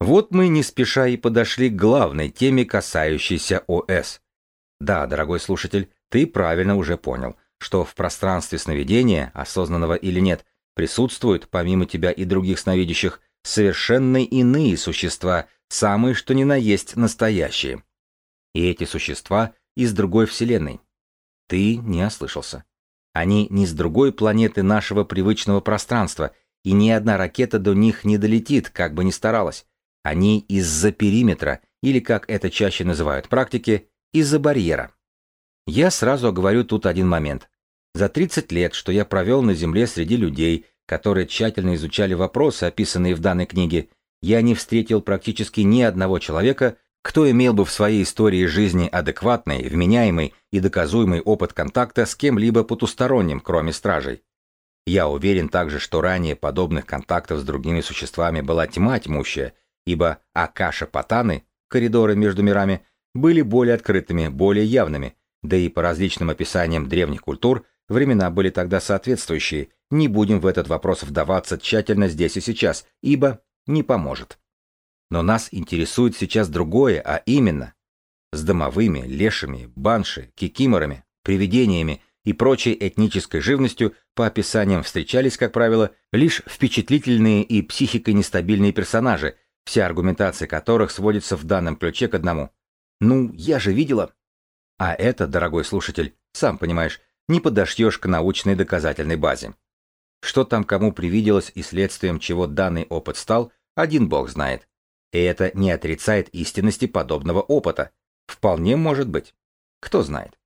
Вот мы не спеша и подошли к главной теме, касающейся ОС. Да, дорогой слушатель, ты правильно уже понял, что в пространстве сновидения, осознанного или нет, присутствуют, помимо тебя и других сновидящих, совершенно иные существа, самые что ни на есть настоящие. И эти существа из другой вселенной. Ты не ослышался. Они не с другой планеты нашего привычного пространства, и ни одна ракета до них не долетит, как бы ни старалась. Они из-за периметра, или, как это чаще называют практики, из-за барьера. Я сразу оговорю тут один момент. За 30 лет, что я провел на Земле среди людей, которые тщательно изучали вопросы, описанные в данной книге, я не встретил практически ни одного человека, кто имел бы в своей истории жизни адекватный, вменяемый и доказуемый опыт контакта с кем-либо потусторонним, кроме стражей. Я уверен также, что ранее подобных контактов с другими существами была тьма тьмущая, ибо Акаша Патаны, коридоры между мирами, были более открытыми, более явными, да и по различным описаниям древних культур времена были тогда соответствующие, не будем в этот вопрос вдаваться тщательно здесь и сейчас, ибо не поможет. Но нас интересует сейчас другое, а именно с домовыми, лешими, банши, кикиморами, привидениями и прочей этнической живностью по описаниям встречались, как правило, лишь впечатлительные и психикой нестабильные персонажи, вся аргументация которых сводится в данном ключе к одному. «Ну, я же видела». А это, дорогой слушатель, сам понимаешь, не подошьешь к научной доказательной базе. Что там кому привиделось и следствием чего данный опыт стал, один бог знает. И это не отрицает истинности подобного опыта. Вполне может быть. Кто знает.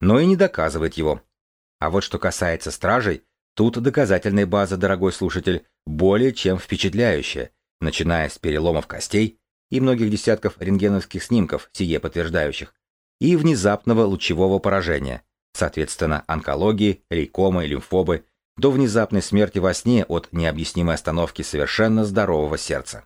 Но и не доказывает его. А вот что касается стражей, тут доказательная база, дорогой слушатель, более чем впечатляющая, начиная с переломов костей и многих десятков рентгеновских снимков, сие подтверждающих, и внезапного лучевого поражения, соответственно, онкологии, лейкомы, лимфобы, до внезапной смерти во сне от необъяснимой остановки совершенно здорового сердца.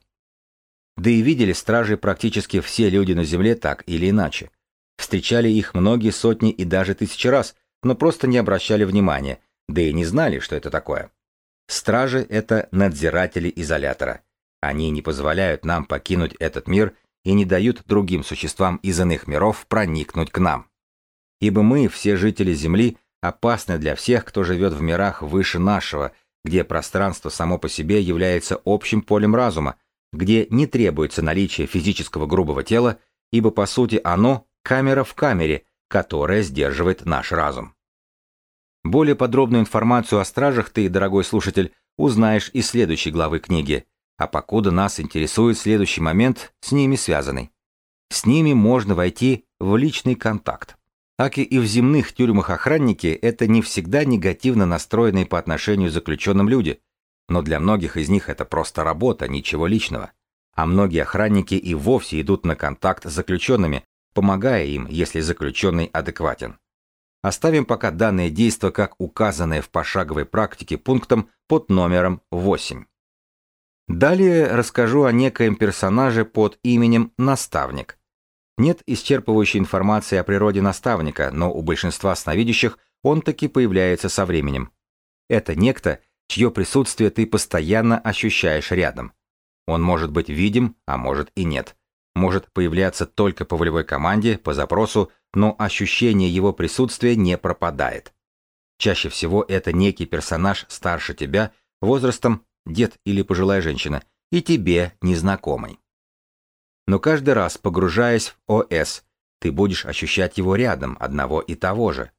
Да и видели стражи практически все люди на Земле так или иначе. Встречали их многие сотни и даже тысячи раз, но просто не обращали внимания, да и не знали, что это такое. Стражи — это надзиратели изолятора. Они не позволяют нам покинуть этот мир и не дают другим существам из иных миров проникнуть к нам. Ибо мы, все жители Земли, опасны для всех, кто живет в мирах выше нашего, где пространство само по себе является общим полем разума, где не требуется наличие физического грубого тела, ибо по сути оно – камера в камере, которая сдерживает наш разум. Более подробную информацию о стражах ты, дорогой слушатель, узнаешь из следующей главы книги, а покуда нас интересует следующий момент, с ними связанный. С ними можно войти в личный контакт. Аки и в земных тюрьмах охранники – это не всегда негативно настроенные по отношению к заключенным люди, но для многих из них это просто работа, ничего личного. А многие охранники и вовсе идут на контакт с заключенными, помогая им, если заключенный адекватен. Оставим пока данное действо как указанное в пошаговой практике пунктом под номером 8. Далее расскажу о некоем персонаже под именем Наставник – нет исчерпывающей информации о природе наставника, но у большинства сновидящих он таки появляется со временем. Это некто, чье присутствие ты постоянно ощущаешь рядом. Он может быть видим, а может и нет. Может появляться только по волевой команде, по запросу, но ощущение его присутствия не пропадает. Чаще всего это некий персонаж старше тебя, возрастом дед или пожилая женщина, и тебе незнакомый. Но каждый раз, погружаясь в ОС, ты будешь ощущать его рядом, одного и того же.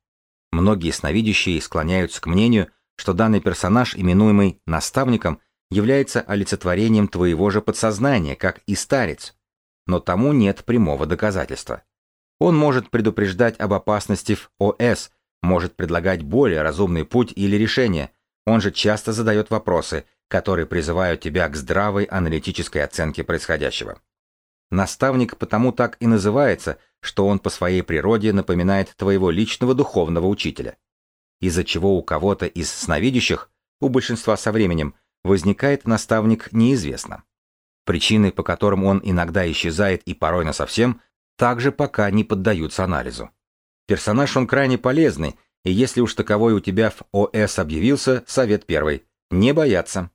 Многие сновидящие склоняются к мнению, что данный персонаж, именуемый наставником, является олицетворением твоего же подсознания, как и старец. Но тому нет прямого доказательства. Он может предупреждать об опасности в ОС, может предлагать более разумный путь или решение. Он же часто задает вопросы, которые призывают тебя к здравой аналитической оценке происходящего. Наставник потому так и называется, что он по своей природе напоминает твоего личного духовного учителя. Из-за чего у кого-то из сновидящих, у большинства со временем, возникает наставник неизвестно. Причины, по которым он иногда исчезает и порой насовсем, также пока не поддаются анализу. Персонаж он крайне полезный, и если уж таковой у тебя в ОС объявился, совет первый – не бояться.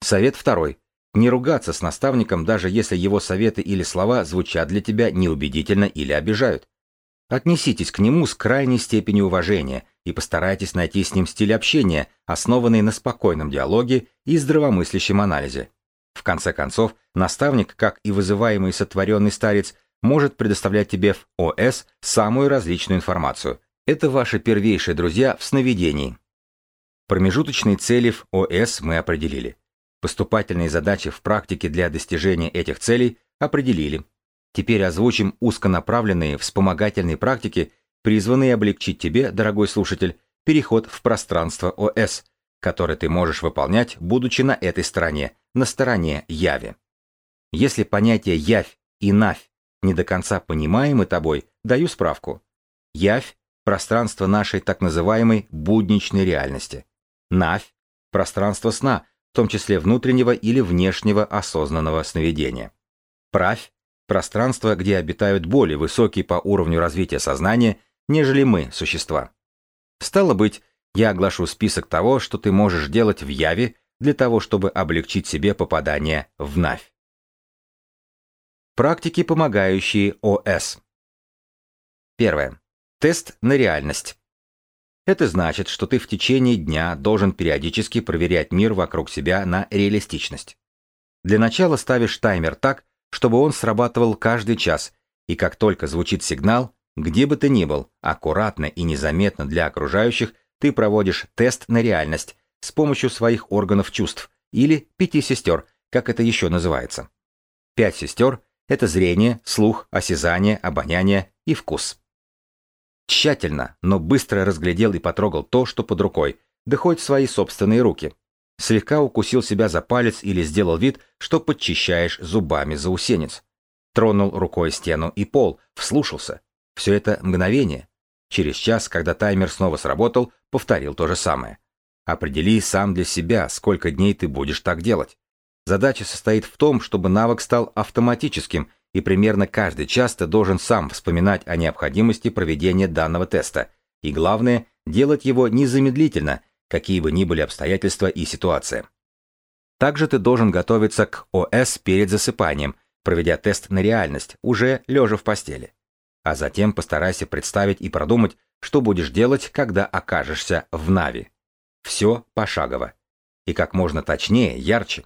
Совет второй – не ругаться с наставником, даже если его советы или слова звучат для тебя неубедительно или обижают. Отнеситесь к нему с крайней степенью уважения и постарайтесь найти с ним стиль общения, основанный на спокойном диалоге и здравомыслящем анализе. В конце концов, наставник, как и вызываемый сотворенный старец, может предоставлять тебе в ОС самую различную информацию. Это ваши первейшие друзья в сновидении. Промежуточные цели в ОС мы определили. Поступательные задачи в практике для достижения этих целей определили. Теперь озвучим узконаправленные вспомогательные практики, призванные облегчить тебе, дорогой слушатель, переход в пространство ОС, который ты можешь выполнять, будучи на этой стороне, на стороне яви. Если понятие «явь» и «навь» не до конца понимаемы тобой, даю справку. Явь – пространство нашей так называемой будничной реальности. Навь – пространство сна, в том числе внутреннего или внешнего осознанного сновидения. Правь пространство, где обитают более высокие по уровню развития сознания, нежели мы, существа. Стало быть, я оглашу список того, что ты можешь делать в Яве для того, чтобы облегчить себе попадание в Навь. Практики, помогающие ОС. Первое. Тест на реальность. Это значит, что ты в течение дня должен периодически проверять мир вокруг себя на реалистичность. Для начала ставишь таймер так, чтобы он срабатывал каждый час, и как только звучит сигнал, где бы ты ни был, аккуратно и незаметно для окружающих ты проводишь тест на реальность с помощью своих органов чувств или пяти сестер, как это еще называется. Пять сестер – это зрение, слух, осязание, обоняние и вкус. Тщательно, но быстро разглядел и потрогал то, что под рукой, да хоть свои собственные руки слегка укусил себя за палец или сделал вид, что подчищаешь зубами заусенец. Тронул рукой стену и пол, вслушался. Все это мгновение. Через час, когда таймер снова сработал, повторил то же самое. Определи сам для себя, сколько дней ты будешь так делать. Задача состоит в том, чтобы навык стал автоматическим, и примерно каждый час ты должен сам вспоминать о необходимости проведения данного теста. И главное, делать его незамедлительно, какие бы ни были обстоятельства и ситуация. Также ты должен готовиться к ОС перед засыпанием, проведя тест на реальность, уже лежа в постели. А затем постарайся представить и продумать, что будешь делать, когда окажешься в Нави. Все пошагово. И как можно точнее, ярче.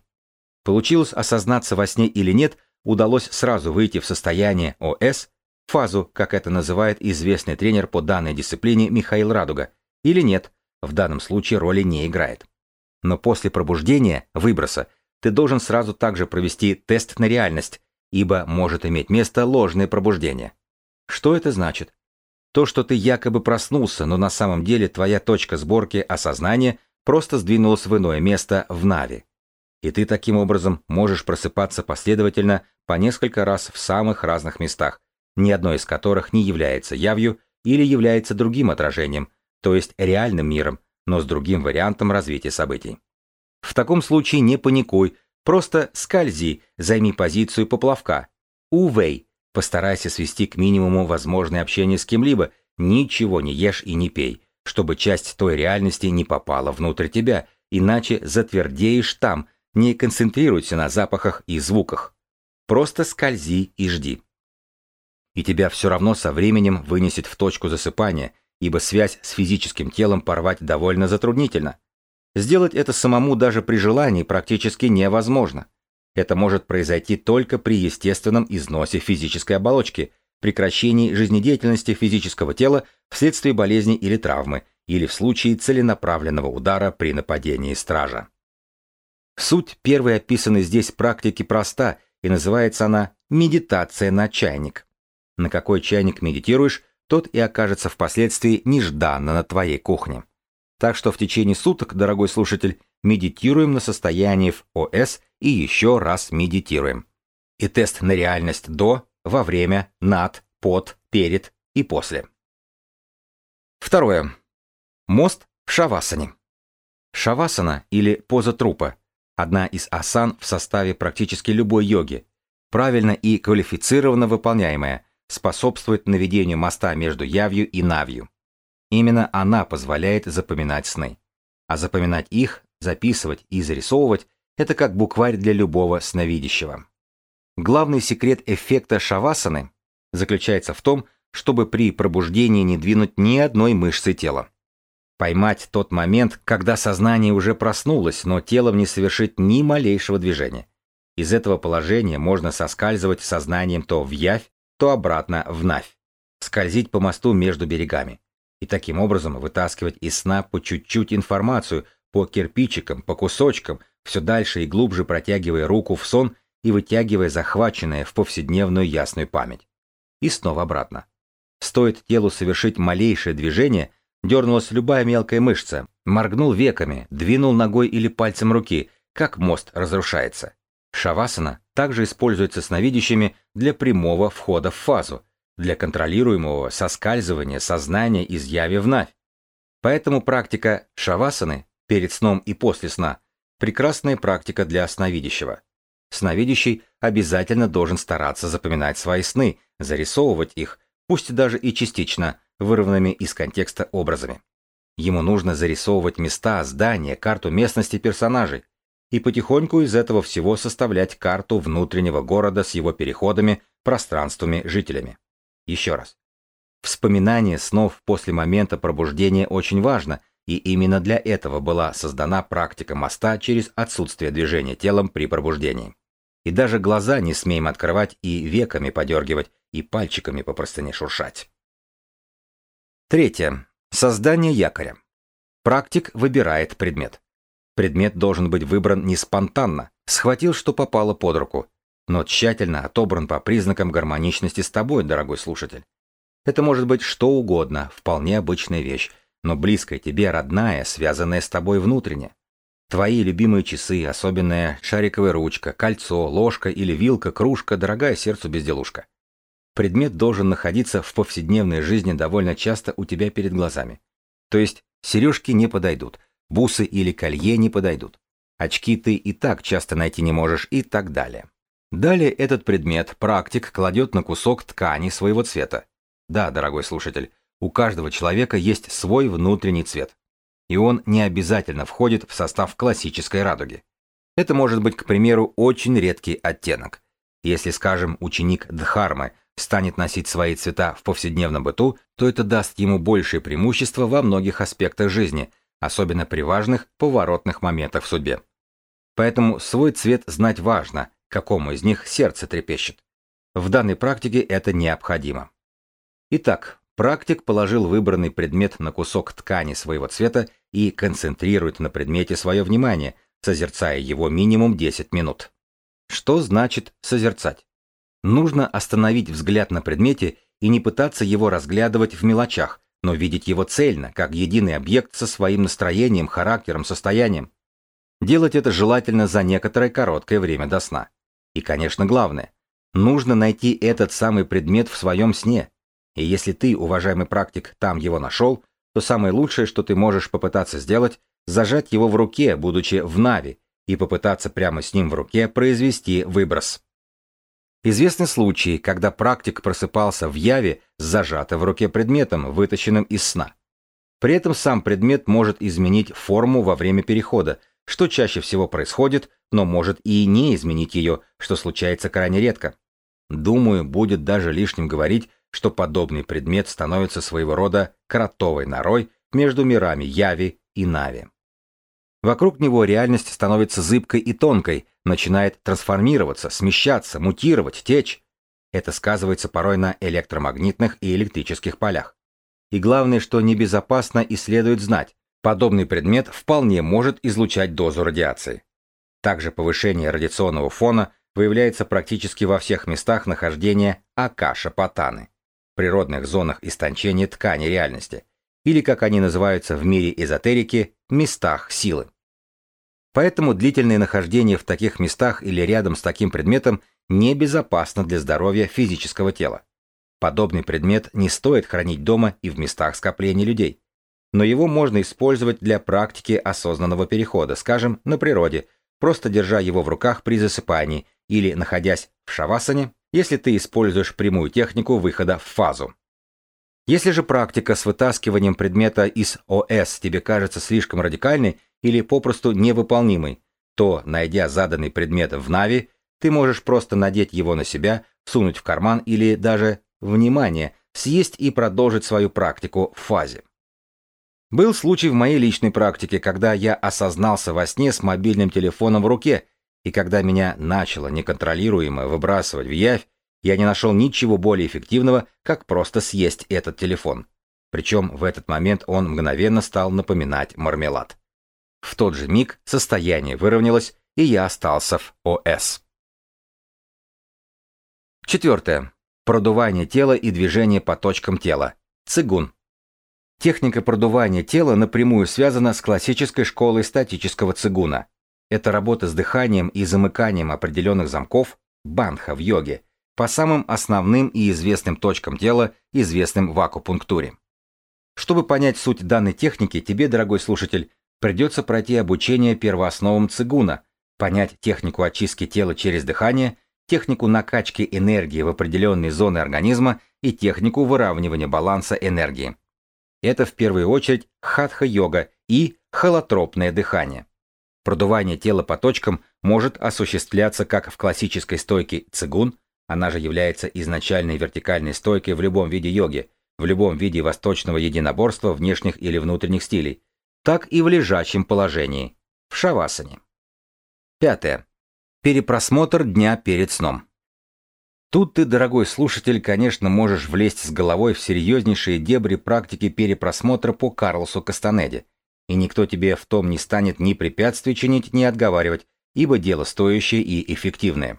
Получилось осознаться во сне или нет, удалось сразу выйти в состояние ОС, фазу, как это называет известный тренер по данной дисциплине Михаил Радуга, или нет, в данном случае роли не играет. Но после пробуждения, выброса, ты должен сразу также провести тест на реальность, ибо может иметь место ложное пробуждение. Что это значит? То, что ты якобы проснулся, но на самом деле твоя точка сборки осознания просто сдвинулась в иное место в Нави. И ты таким образом можешь просыпаться последовательно по несколько раз в самых разных местах, ни одно из которых не является явью или является другим отражением, то есть реальным миром, но с другим вариантом развития событий. В таком случае не паникуй, просто скользи, займи позицию поплавка. Увей, постарайся свести к минимуму возможное общение с кем-либо, ничего не ешь и не пей, чтобы часть той реальности не попала внутрь тебя, иначе затвердеешь там, не концентрируйся на запахах и звуках. Просто скользи и жди. И тебя все равно со временем вынесет в точку засыпания – ибо связь с физическим телом порвать довольно затруднительно. Сделать это самому даже при желании практически невозможно. Это может произойти только при естественном износе физической оболочки, прекращении жизнедеятельности физического тела вследствие болезни или травмы, или в случае целенаправленного удара при нападении стража. Суть первой описанной здесь практики проста, и называется она «медитация на чайник». На какой чайник медитируешь, тот и окажется впоследствии нежданно на твоей кухне. Так что в течение суток, дорогой слушатель, медитируем на состоянии в ОС и еще раз медитируем. И тест на реальность до, во время, над, под, перед и после. Второе. Мост в шавасане. Шавасана или поза трупа – одна из асан в составе практически любой йоги, правильно и квалифицированно выполняемая, способствует наведению моста между явью и навью. Именно она позволяет запоминать сны. А запоминать их, записывать и зарисовывать это как букварь для любого сновидящего. Главный секрет эффекта шавасаны заключается в том, чтобы при пробуждении не двинуть ни одной мышцы тела. Поймать тот момент, когда сознание уже проснулось, но телом не совершит ни малейшего движения. Из этого положения можно соскальзывать сознанием то в явь, то обратно в навь. Скользить по мосту между берегами. И таким образом вытаскивать из сна по чуть-чуть информацию, по кирпичикам, по кусочкам, все дальше и глубже протягивая руку в сон и вытягивая захваченное в повседневную ясную память. И снова обратно. Стоит телу совершить малейшее движение, дернулась любая мелкая мышца, моргнул веками, двинул ногой или пальцем руки, как мост разрушается. Шавасана также используется сновидящими для прямого входа в фазу, для контролируемого соскальзывания сознания из яви в навь. Поэтому практика шавасаны перед сном и после сна – прекрасная практика для сновидящего. Сновидящий обязательно должен стараться запоминать свои сны, зарисовывать их, пусть даже и частично, вырванными из контекста образами. Ему нужно зарисовывать места, здания, карту местности персонажей, и потихоньку из этого всего составлять карту внутреннего города с его переходами, пространствами, жителями. Еще раз. Вспоминание снов после момента пробуждения очень важно, и именно для этого была создана практика моста через отсутствие движения телом при пробуждении. И даже глаза не смеем открывать и веками подергивать, и пальчиками по простыне шуршать. Третье. Создание якоря. Практик выбирает предмет. Предмет должен быть выбран не спонтанно, схватил, что попало под руку, но тщательно отобран по признакам гармоничности с тобой, дорогой слушатель. Это может быть что угодно, вполне обычная вещь, но близкая тебе, родная, связанная с тобой внутренне. Твои любимые часы, особенная шариковая ручка, кольцо, ложка или вилка, кружка, дорогая сердцу безделушка. Предмет должен находиться в повседневной жизни довольно часто у тебя перед глазами. То есть сережки не подойдут, Бусы или колье не подойдут. Очки ты и так часто найти не можешь и так далее. Далее этот предмет практик кладет на кусок ткани своего цвета. Да, дорогой слушатель, у каждого человека есть свой внутренний цвет. И он не обязательно входит в состав классической радуги. Это может быть, к примеру, очень редкий оттенок. Если, скажем, ученик Дхармы станет носить свои цвета в повседневном быту, то это даст ему большее преимущество во многих аспектах жизни – особенно при важных поворотных моментах в судьбе. Поэтому свой цвет знать важно, какому из них сердце трепещет. В данной практике это необходимо. Итак, практик положил выбранный предмет на кусок ткани своего цвета и концентрирует на предмете свое внимание, созерцая его минимум 10 минут. Что значит созерцать? Нужно остановить взгляд на предмете и не пытаться его разглядывать в мелочах, но видеть его цельно, как единый объект со своим настроением, характером, состоянием. Делать это желательно за некоторое короткое время до сна. И, конечно, главное, нужно найти этот самый предмет в своем сне. И если ты, уважаемый практик, там его нашел, то самое лучшее, что ты можешь попытаться сделать, зажать его в руке, будучи в нави, и попытаться прямо с ним в руке произвести выброс. Известны случаи, когда практик просыпался в яве с в руке предметом, вытащенным из сна. При этом сам предмет может изменить форму во время перехода, что чаще всего происходит, но может и не изменить ее, что случается крайне редко. Думаю, будет даже лишним говорить, что подобный предмет становится своего рода кротовой норой между мирами Яви и Нави. Вокруг него реальность становится зыбкой и тонкой, начинает трансформироваться, смещаться, мутировать, течь. Это сказывается порой на электромагнитных и электрических полях. И главное, что небезопасно и следует знать, подобный предмет вполне может излучать дозу радиации. Также повышение радиационного фона выявляется практически во всех местах нахождения акаша-патаны, природных зонах истончения ткани реальности, или, как они называются в мире эзотерики, местах силы. Поэтому длительное нахождение в таких местах или рядом с таким предметом небезопасно для здоровья физического тела. Подобный предмет не стоит хранить дома и в местах скопления людей. Но его можно использовать для практики осознанного перехода, скажем, на природе, просто держа его в руках при засыпании или находясь в шавасане, если ты используешь прямую технику выхода в фазу. Если же практика с вытаскиванием предмета из ОС тебе кажется слишком радикальной или попросту невыполнимой, то, найдя заданный предмет в Нави, ты можешь просто надеть его на себя, сунуть в карман или даже, внимание, съесть и продолжить свою практику в фазе. Был случай в моей личной практике, когда я осознался во сне с мобильным телефоном в руке, и когда меня начало неконтролируемо выбрасывать в явь, я не нашел ничего более эффективного, как просто съесть этот телефон. Причем в этот момент он мгновенно стал напоминать мармелад. В тот же миг состояние выровнялось, и я остался в ОС. Четвертое. Продувание тела и движение по точкам тела. Цигун. Техника продувания тела напрямую связана с классической школой статического цигуна. Это работа с дыханием и замыканием определенных замков, банха в йоге, по самым основным и известным точкам тела, известным в акупунктуре. Чтобы понять суть данной техники, тебе, дорогой слушатель, придется пройти обучение первоосновам цигуна, понять технику очистки тела через дыхание, технику накачки энергии в определенные зоны организма и технику выравнивания баланса энергии. Это в первую очередь хатха-йога и холотропное дыхание. Продувание тела по точкам может осуществляться как в классической стойке цигун, она же является изначальной вертикальной стойкой в любом виде йоги, в любом виде восточного единоборства внешних или внутренних стилей, так и в лежачем положении, в шавасане. Пятое. Перепросмотр дня перед сном. Тут ты, дорогой слушатель, конечно, можешь влезть с головой в серьезнейшие дебри практики перепросмотра по Карлосу Кастанеде, и никто тебе в том не станет ни препятствий чинить, ни отговаривать, ибо дело стоящее и эффективное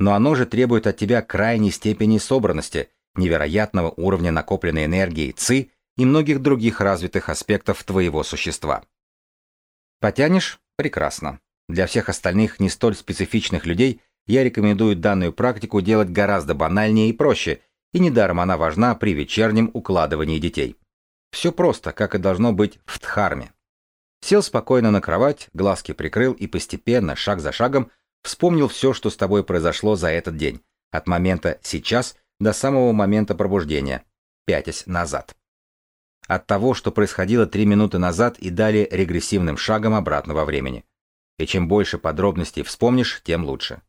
но оно же требует от тебя крайней степени собранности, невероятного уровня накопленной энергии ЦИ и многих других развитых аспектов твоего существа. Потянешь? Прекрасно. Для всех остальных не столь специфичных людей я рекомендую данную практику делать гораздо банальнее и проще, и недаром она важна при вечернем укладывании детей. Все просто, как и должно быть в Дхарме. Сел спокойно на кровать, глазки прикрыл и постепенно, шаг за шагом, Вспомнил все, что с тобой произошло за этот день, от момента «сейчас» до самого момента пробуждения, пятясь назад. От того, что происходило три минуты назад и далее регрессивным шагом обратно во времени. И чем больше подробностей вспомнишь, тем лучше.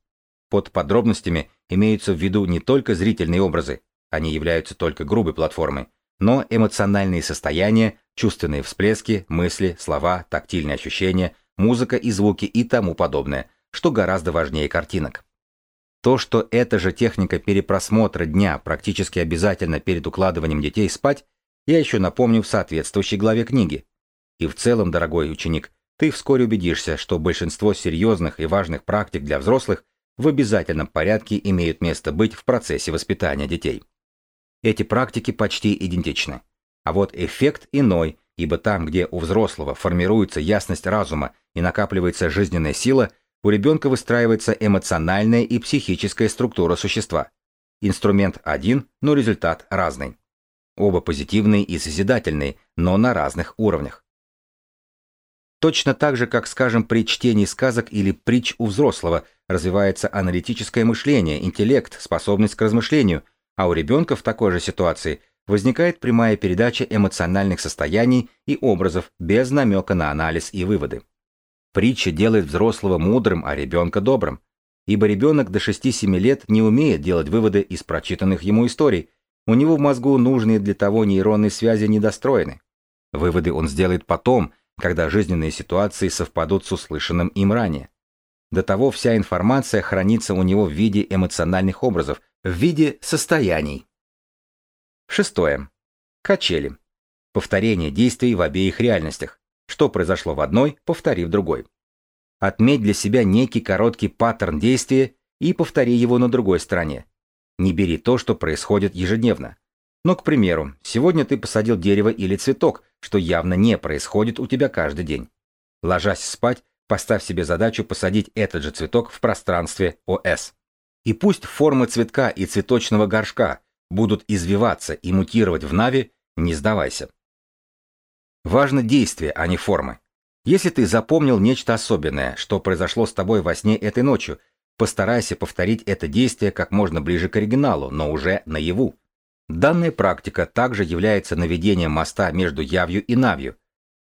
Под подробностями имеются в виду не только зрительные образы, они являются только грубой платформой, но эмоциональные состояния, чувственные всплески, мысли, слова, тактильные ощущения, музыка и звуки и тому подобное – что гораздо важнее картинок. То, что эта же техника перепросмотра дня практически обязательно перед укладыванием детей спать, я еще напомню в соответствующей главе книги. И в целом, дорогой ученик, ты вскоре убедишься, что большинство серьезных и важных практик для взрослых в обязательном порядке имеют место быть в процессе воспитания детей. Эти практики почти идентичны. А вот эффект иной, ибо там, где у взрослого формируется ясность разума и накапливается жизненная сила – у ребенка выстраивается эмоциональная и психическая структура существа. Инструмент один, но результат разный. Оба позитивные и созидательные, но на разных уровнях. Точно так же, как, скажем, при чтении сказок или притч у взрослого развивается аналитическое мышление, интеллект, способность к размышлению, а у ребенка в такой же ситуации возникает прямая передача эмоциональных состояний и образов без намека на анализ и выводы. Притча делает взрослого мудрым, а ребенка добрым. Ибо ребенок до 6-7 лет не умеет делать выводы из прочитанных ему историй, У него в мозгу нужные для того нейронные связи недостроены. Выводы он сделает потом, когда жизненные ситуации совпадут с услышанным им ранее. До того вся информация хранится у него в виде эмоциональных образов, в виде состояний. Шестое. Качели. Повторение действий в обеих реальностях. Что произошло в одной, повтори в другой. Отметь для себя некий короткий паттерн действия и повтори его на другой стороне. Не бери то, что происходит ежедневно. Но, к примеру, сегодня ты посадил дерево или цветок, что явно не происходит у тебя каждый день. Ложась спать, поставь себе задачу посадить этот же цветок в пространстве ОС. И пусть формы цветка и цветочного горшка будут извиваться и мутировать в Нави, не сдавайся. Важно действие, а не формы. Если ты запомнил нечто особенное, что произошло с тобой во сне этой ночью, постарайся повторить это действие как можно ближе к оригиналу, но уже наяву. Данная практика также является наведением моста между явью и навью,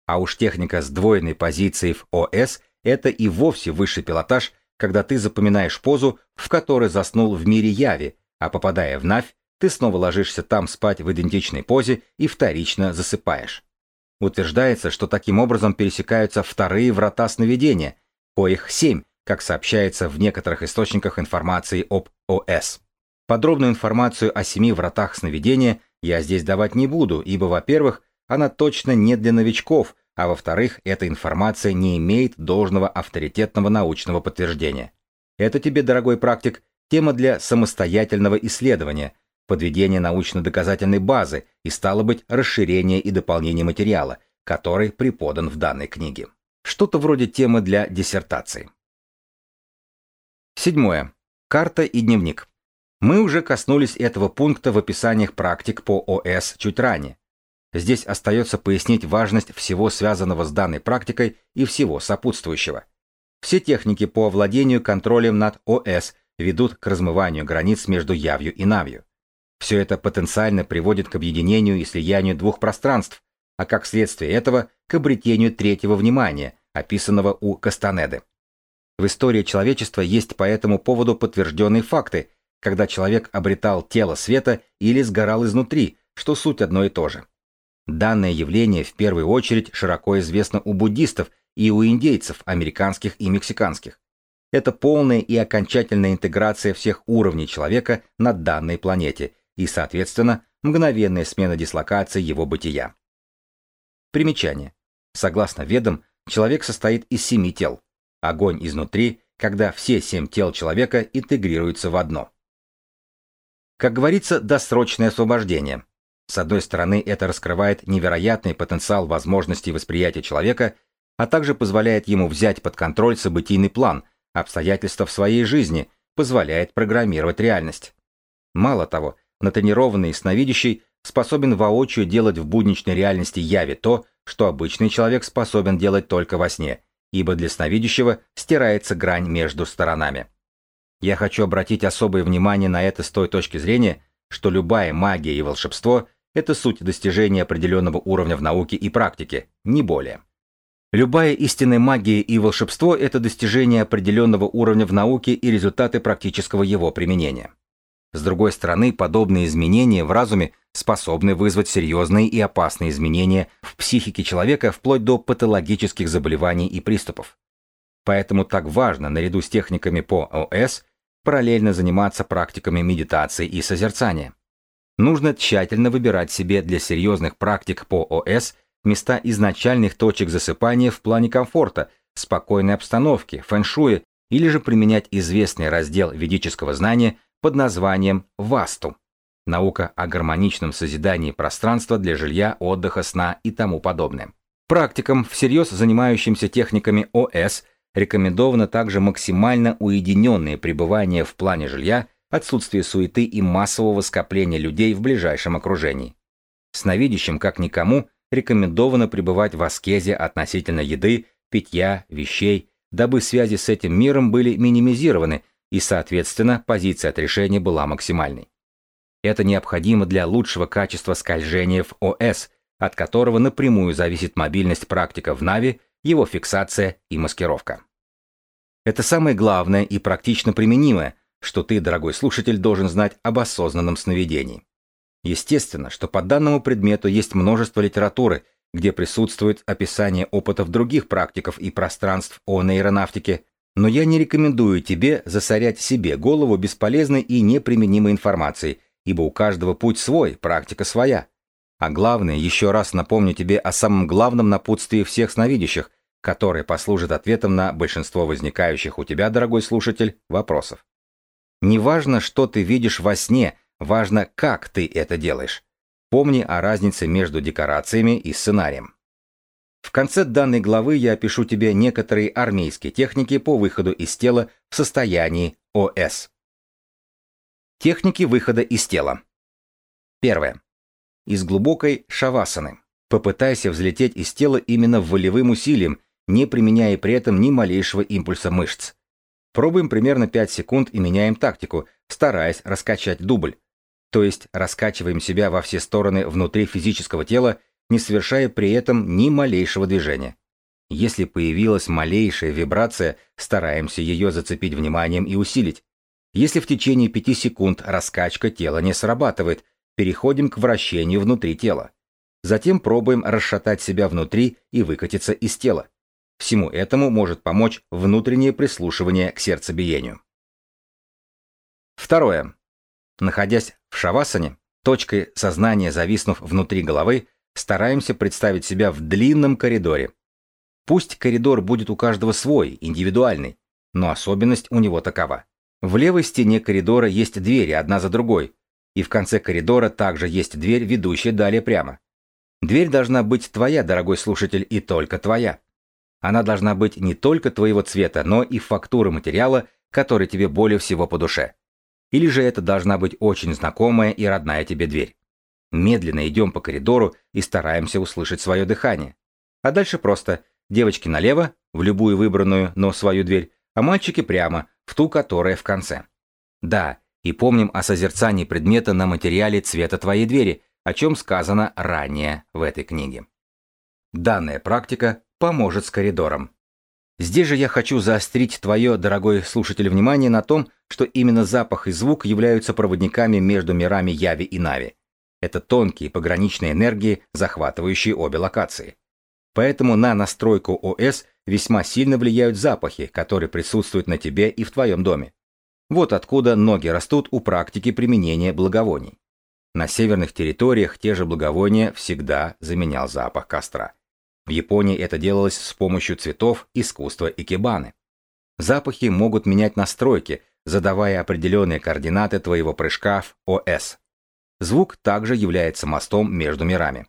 а уж техника сдвоенной позиции в ОС – это и вовсе высший пилотаж, когда ты запоминаешь позу, в которой заснул в мире яви, а попадая в навь, ты снова ложишься там спать в идентичной позе и вторично засыпаешь. Утверждается, что таким образом пересекаются вторые врата сновидения, коих семь, как сообщается в некоторых источниках информации об ОС. Подробную информацию о семи вратах сновидения я здесь давать не буду, ибо, во-первых, она точно не для новичков, а во-вторых, эта информация не имеет должного авторитетного научного подтверждения. Это тебе, дорогой практик, тема для самостоятельного исследования, подведение научно-доказательной базы и, стало быть, расширение и дополнение материала, который преподан в данной книге. Что-то вроде темы для диссертации. Седьмое. Карта и дневник. Мы уже коснулись этого пункта в описаниях практик по ОС чуть ранее. Здесь остается пояснить важность всего связанного с данной практикой и всего сопутствующего. Все техники по овладению контролем над ОС ведут к размыванию границ между явью и навью. Все это потенциально приводит к объединению и слиянию двух пространств, а как следствие этого к обретению третьего внимания, описанного у Кастанеды. В истории человечества есть по этому поводу подтвержденные факты, когда человек обретал тело света или сгорал изнутри, что суть одно и то же. Данное явление в первую очередь широко известно у буддистов и у индейцев, американских и мексиканских. Это полная и окончательная интеграция всех уровней человека на данной планете и, соответственно, мгновенная смена дислокации его бытия. Примечание. Согласно ведам, человек состоит из семи тел. Огонь изнутри, когда все семь тел человека интегрируются в одно. Как говорится, досрочное освобождение. С одной стороны, это раскрывает невероятный потенциал возможностей восприятия человека, а также позволяет ему взять под контроль событийный план, обстоятельства в своей жизни, позволяет программировать реальность. Мало того, Натренированный сновидящий способен воочию делать в будничной реальности яви то, что обычный человек способен делать только во сне, ибо для сновидящего стирается грань между сторонами. Я хочу обратить особое внимание на это с той точки зрения, что любая магия и волшебство – это суть достижения определенного уровня в науке и практике, не более. Любая истинная магия и волшебство – это достижение определенного уровня в науке и результаты практического его применения. С другой стороны, подобные изменения в разуме способны вызвать серьезные и опасные изменения в психике человека вплоть до патологических заболеваний и приступов. Поэтому так важно, наряду с техниками по ОС, параллельно заниматься практиками медитации и созерцания. Нужно тщательно выбирать себе для серьезных практик по ОС места изначальных точек засыпания в плане комфорта, спокойной обстановки, фэншуя или же применять известный раздел ведического знания под названием «Васту» – наука о гармоничном созидании пространства для жилья, отдыха, сна и тому подобное. Практикам, всерьез занимающимся техниками ОС, рекомендовано также максимально уединенное пребывание в плане жилья, отсутствие суеты и массового скопления людей в ближайшем окружении. Сновидящим, как никому, рекомендовано пребывать в аскезе относительно еды, питья, вещей, дабы связи с этим миром были минимизированы и, соответственно, позиция отрешения была максимальной. Это необходимо для лучшего качества скольжения в ОС, от которого напрямую зависит мобильность практика в Нави, его фиксация и маскировка. Это самое главное и практично применимое, что ты, дорогой слушатель, должен знать об осознанном сновидении. Естественно, что по данному предмету есть множество литературы, где присутствует описание опытов других практиков и пространств о нейронавтике, но я не рекомендую тебе засорять себе голову бесполезной и неприменимой информацией, ибо у каждого путь свой, практика своя. А главное, еще раз напомню тебе о самом главном напутствии всех сновидящих, которое послужит ответом на большинство возникающих у тебя, дорогой слушатель, вопросов. Не важно, что ты видишь во сне, важно, как ты это делаешь. Помни о разнице между декорациями и сценарием. В конце данной главы я опишу тебе некоторые армейские техники по выходу из тела в состоянии ОС. Техники выхода из тела. Первое. Из глубокой шавасаны. Попытайся взлететь из тела именно волевым усилием, не применяя при этом ни малейшего импульса мышц. Пробуем примерно 5 секунд и меняем тактику, стараясь раскачать дубль. То есть раскачиваем себя во все стороны внутри физического тела, не совершая при этом ни малейшего движения. Если появилась малейшая вибрация, стараемся ее зацепить вниманием и усилить. Если в течение 5 секунд раскачка тела не срабатывает, переходим к вращению внутри тела. Затем пробуем расшатать себя внутри и выкатиться из тела. Всему этому может помочь внутреннее прислушивание к сердцебиению. Второе. Находясь в шавасане, точкой сознания зависнув внутри головы, стараемся представить себя в длинном коридоре. Пусть коридор будет у каждого свой, индивидуальный, но особенность у него такова. В левой стене коридора есть двери, одна за другой, и в конце коридора также есть дверь, ведущая далее прямо. Дверь должна быть твоя, дорогой слушатель, и только твоя. Она должна быть не только твоего цвета, но и фактуры материала, который тебе более всего по душе. Или же это должна быть очень знакомая и родная тебе дверь. Медленно идем по коридору и стараемся услышать свое дыхание. А дальше просто девочки налево, в любую выбранную, но свою дверь, а мальчики прямо, в ту, которая в конце. Да, и помним о созерцании предмета на материале цвета твоей двери, о чем сказано ранее в этой книге. Данная практика поможет с коридором. Здесь же я хочу заострить твое, дорогой слушатель, внимание на том, что именно запах и звук являются проводниками между мирами Яви и Нави. Это тонкие пограничные энергии, захватывающие обе локации. Поэтому на настройку ОС весьма сильно влияют запахи, которые присутствуют на тебе и в твоем доме. Вот откуда ноги растут у практики применения благовоний. На северных территориях те же благовония всегда заменял запах костра. В Японии это делалось с помощью цветов, искусства и кибаны. Запахи могут менять настройки, задавая определенные координаты твоего прыжка в ОС. Звук также является мостом между мирами.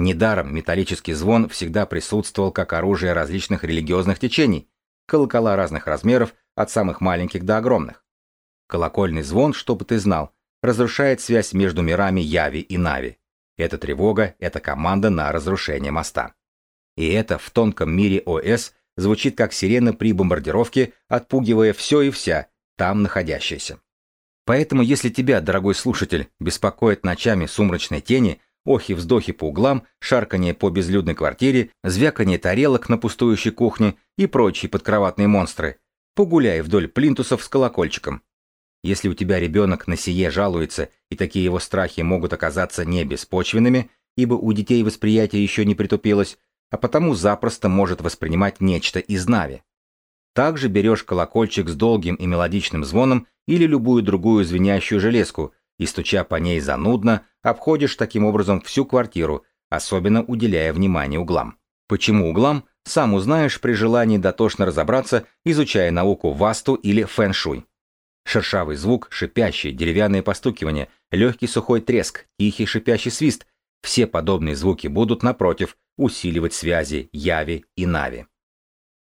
Недаром металлический звон всегда присутствовал как оружие различных религиозных течений, колокола разных размеров, от самых маленьких до огромных. Колокольный звон, чтобы ты знал, разрушает связь между мирами Яви и Нави. Это тревога, это команда на разрушение моста. И это в тонком мире ОС звучит как сирена при бомбардировке, отпугивая все и вся, там находящееся. Поэтому если тебя, дорогой слушатель, беспокоят ночами сумрачной тени, охи-вздохи по углам, шарканье по безлюдной квартире, звяканье тарелок на пустующей кухне и прочие подкроватные монстры, погуляй вдоль плинтусов с колокольчиком. Если у тебя ребенок на сие жалуется, и такие его страхи могут оказаться не беспочвенными, ибо у детей восприятие еще не притупилось, а потому запросто может воспринимать нечто из Нави. Также берешь колокольчик с долгим и мелодичным звоном или любую другую звенящую железку и, стуча по ней занудно, обходишь таким образом всю квартиру, особенно уделяя внимание углам. Почему углам, сам узнаешь при желании дотошно разобраться, изучая науку васту или фэн-шуй. Шершавый звук, шипящий, деревянное постукивание, легкий сухой треск, тихий шипящий свист – все подобные звуки будут, напротив, усиливать связи Яви и Нави.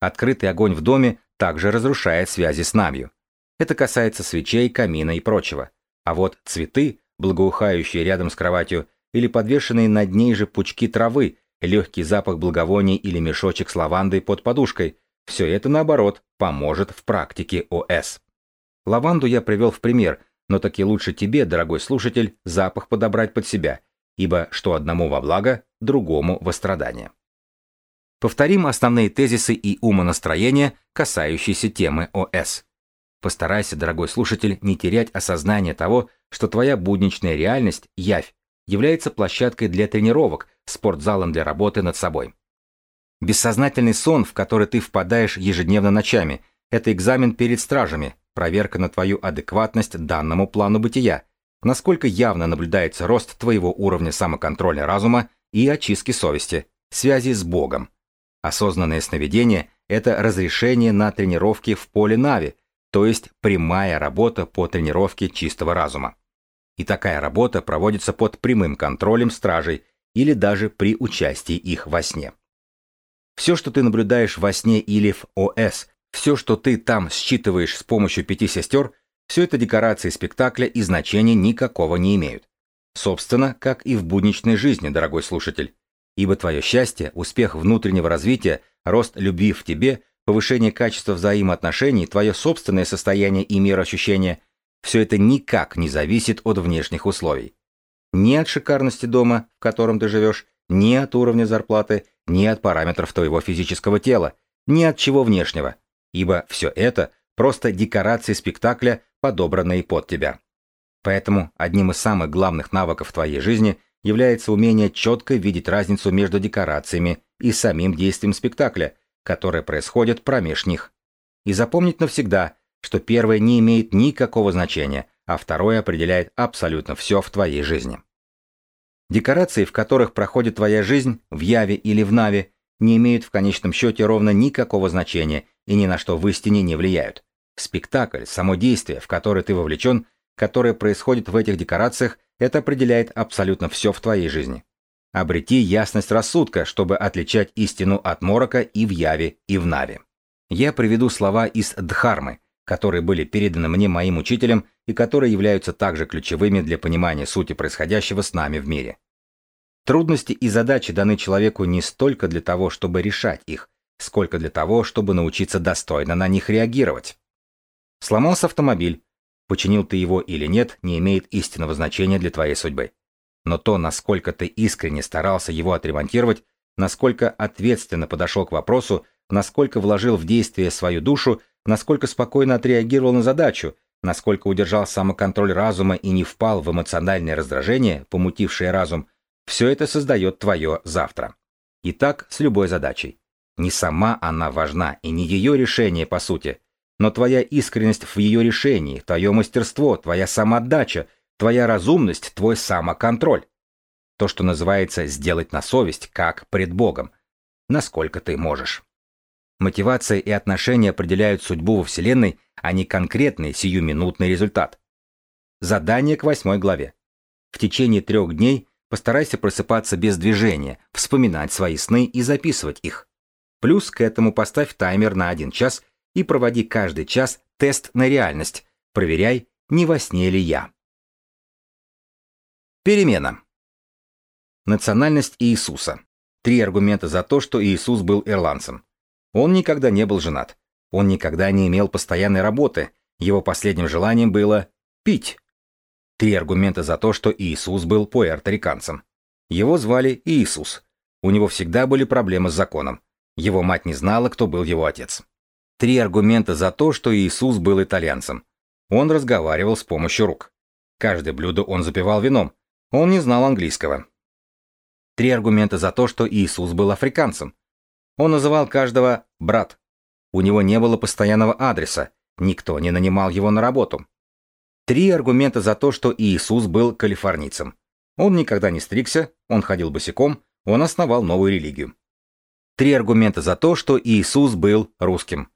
Открытый огонь в доме также разрушает связи с Навью. Это касается свечей, камина и прочего. А вот цветы, благоухающие рядом с кроватью, или подвешенные над ней же пучки травы, легкий запах благовоний или мешочек с лавандой под подушкой, все это, наоборот, поможет в практике ОС. Лаванду я привел в пример, но таки лучше тебе, дорогой слушатель, запах подобрать под себя, ибо что одному во благо, другому во страдание. Повторим основные тезисы и умонастроения, касающиеся темы ОС. Постарайся, дорогой слушатель, не терять осознание того, что твоя будничная реальность – явь, является площадкой для тренировок, спортзалом для работы над собой. Бессознательный сон, в который ты впадаешь ежедневно ночами, это экзамен перед стражами, проверка на твою адекватность данному плану бытия, насколько явно наблюдается рост твоего уровня самоконтроля разума и очистки совести, связи с Богом. Осознанное сновидение – это разрешение на тренировки в поле Нави, то есть прямая работа по тренировке чистого разума. И такая работа проводится под прямым контролем стражей или даже при участии их во сне. Все, что ты наблюдаешь во сне или в ОС, все, что ты там считываешь с помощью пяти сестер, все это декорации спектакля и значения никакого не имеют. Собственно, как и в будничной жизни, дорогой слушатель. Ибо твое счастье, успех внутреннего развития, рост любви в тебе, повышение качества взаимоотношений, твое собственное состояние и мироощущение – все это никак не зависит от внешних условий. Ни от шикарности дома, в котором ты живешь, ни от уровня зарплаты, ни от параметров твоего физического тела, ни от чего внешнего, ибо все это просто декорации спектакля, подобранные под тебя. Поэтому одним из самых главных навыков твоей жизни является умение четко видеть разницу между декорациями и самим действием спектакля, которое происходит промеж них. И запомнить навсегда, что первое не имеет никакого значения, а второе определяет абсолютно все в твоей жизни. Декорации, в которых проходит твоя жизнь, в Яве или в Наве, не имеют в конечном счете ровно никакого значения и ни на что в истине не влияют. Спектакль, само действие, в которое ты вовлечен, которое происходит в этих декорациях, это определяет абсолютно все в твоей жизни. Обрети ясность рассудка, чтобы отличать истину от морока и в Яве, и в Наве. Я приведу слова из Дхармы, которые были переданы мне моим учителем и которые являются также ключевыми для понимания сути происходящего с нами в мире. Трудности и задачи даны человеку не столько для того, чтобы решать их, сколько для того, чтобы научиться достойно на них реагировать. Сломался автомобиль. Починил ты его или нет, не имеет истинного значения для твоей судьбы. Но то, насколько ты искренне старался его отремонтировать, насколько ответственно подошел к вопросу, насколько вложил в действие свою душу, насколько спокойно отреагировал на задачу, насколько удержал самоконтроль разума и не впал в эмоциональное раздражение, помутившее разум, все это создает твое завтра. И так с любой задачей. Не сама она важна, и не ее решение по сути, но твоя искренность в ее решении, твое мастерство, твоя самоотдача, твоя разумность, твой самоконтроль. То, что называется «сделать на совесть», как пред Богом. Насколько ты можешь. Мотивация и отношения определяют судьбу во Вселенной, а не конкретный сиюминутный результат. Задание к восьмой главе. В течение трех дней постарайся просыпаться без движения, вспоминать свои сны и записывать их. Плюс к этому поставь таймер на один час и проводи каждый час тест на реальность. Проверяй, не во сне ли я. Перемена. Национальность Иисуса. Три аргумента за то, что Иисус был ирландцем. Он никогда не был женат. Он никогда не имел постоянной работы. Его последним желанием было пить. Три аргумента за то, что Иисус был пуэрториканцем. Его звали Иисус. У него всегда были проблемы с законом. Его мать не знала, кто был его отец. Три аргумента за то, что Иисус был итальянцем. Он разговаривал с помощью рук. Каждое блюдо он запивал вином. Он не знал английского. Три аргумента за то, что Иисус был африканцем. Он называл каждого «брат». У него не было постоянного адреса, никто не нанимал его на работу. Три аргумента за то, что Иисус был калифорнийцем. Он никогда не стригся, он ходил босиком, он основал новую религию. Три аргумента за то, что Иисус был русским.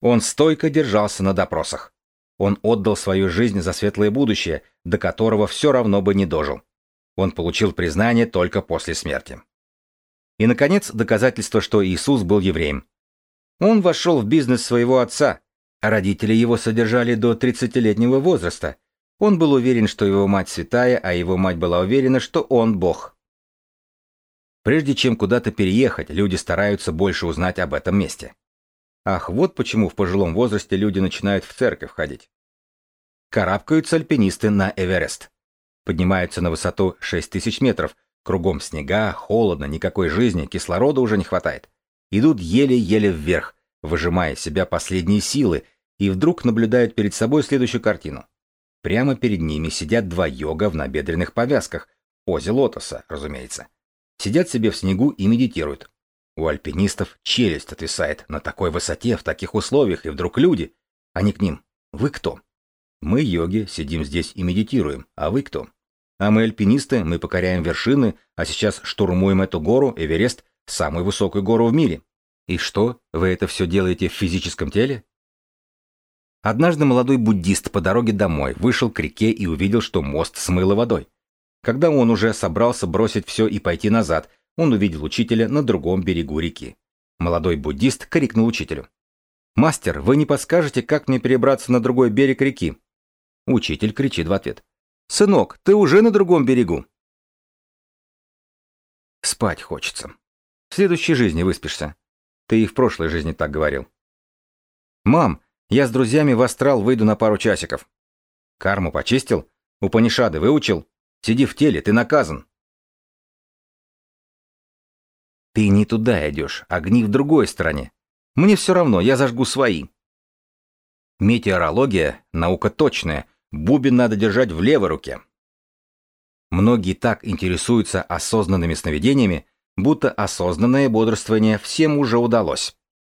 Он стойко держался на допросах. Он отдал свою жизнь за светлое будущее, до которого все равно бы не дожил. Он получил признание только после смерти. И, наконец, доказательство, что Иисус был евреем. Он вошел в бизнес своего отца, а родители его содержали до 30-летнего возраста. Он был уверен, что его мать святая, а его мать была уверена, что он Бог. Прежде чем куда-то переехать, люди стараются больше узнать об этом месте. Ах, вот почему в пожилом возрасте люди начинают в церковь ходить. Карабкаются альпинисты на Эверест. Поднимаются на высоту 6000 метров – Кругом снега, холодно, никакой жизни, кислорода уже не хватает. Идут еле-еле вверх, выжимая из себя последние силы, и вдруг наблюдают перед собой следующую картину. Прямо перед ними сидят два йога в набедренных повязках, позе лотоса, разумеется. Сидят себе в снегу и медитируют. У альпинистов челюсть отвисает на такой высоте, в таких условиях, и вдруг люди. Они к ним. Вы кто? Мы, йоги, сидим здесь и медитируем. А вы кто? А мы альпинисты, мы покоряем вершины, а сейчас штурмуем эту гору, Эверест, самую высокую гору в мире. И что, вы это все делаете в физическом теле? Однажды молодой буддист по дороге домой вышел к реке и увидел, что мост смыло водой. Когда он уже собрался бросить все и пойти назад, он увидел учителя на другом берегу реки. Молодой буддист крикнул учителю. «Мастер, вы не подскажете, как мне перебраться на другой берег реки?» Учитель кричит в ответ. «Сынок, ты уже на другом берегу!» Спать хочется. В следующей жизни выспишься. Ты и в прошлой жизни так говорил. «Мам, я с друзьями в астрал выйду на пару часиков». «Карму почистил? Упанишады выучил? Сиди в теле, ты наказан». «Ты не туда идешь, огни в другой стороне. Мне все равно, я зажгу свои». Метеорология – наука точная, бубен надо держать в левой руке. Многие так интересуются осознанными сновидениями, будто осознанное бодрствование всем уже удалось.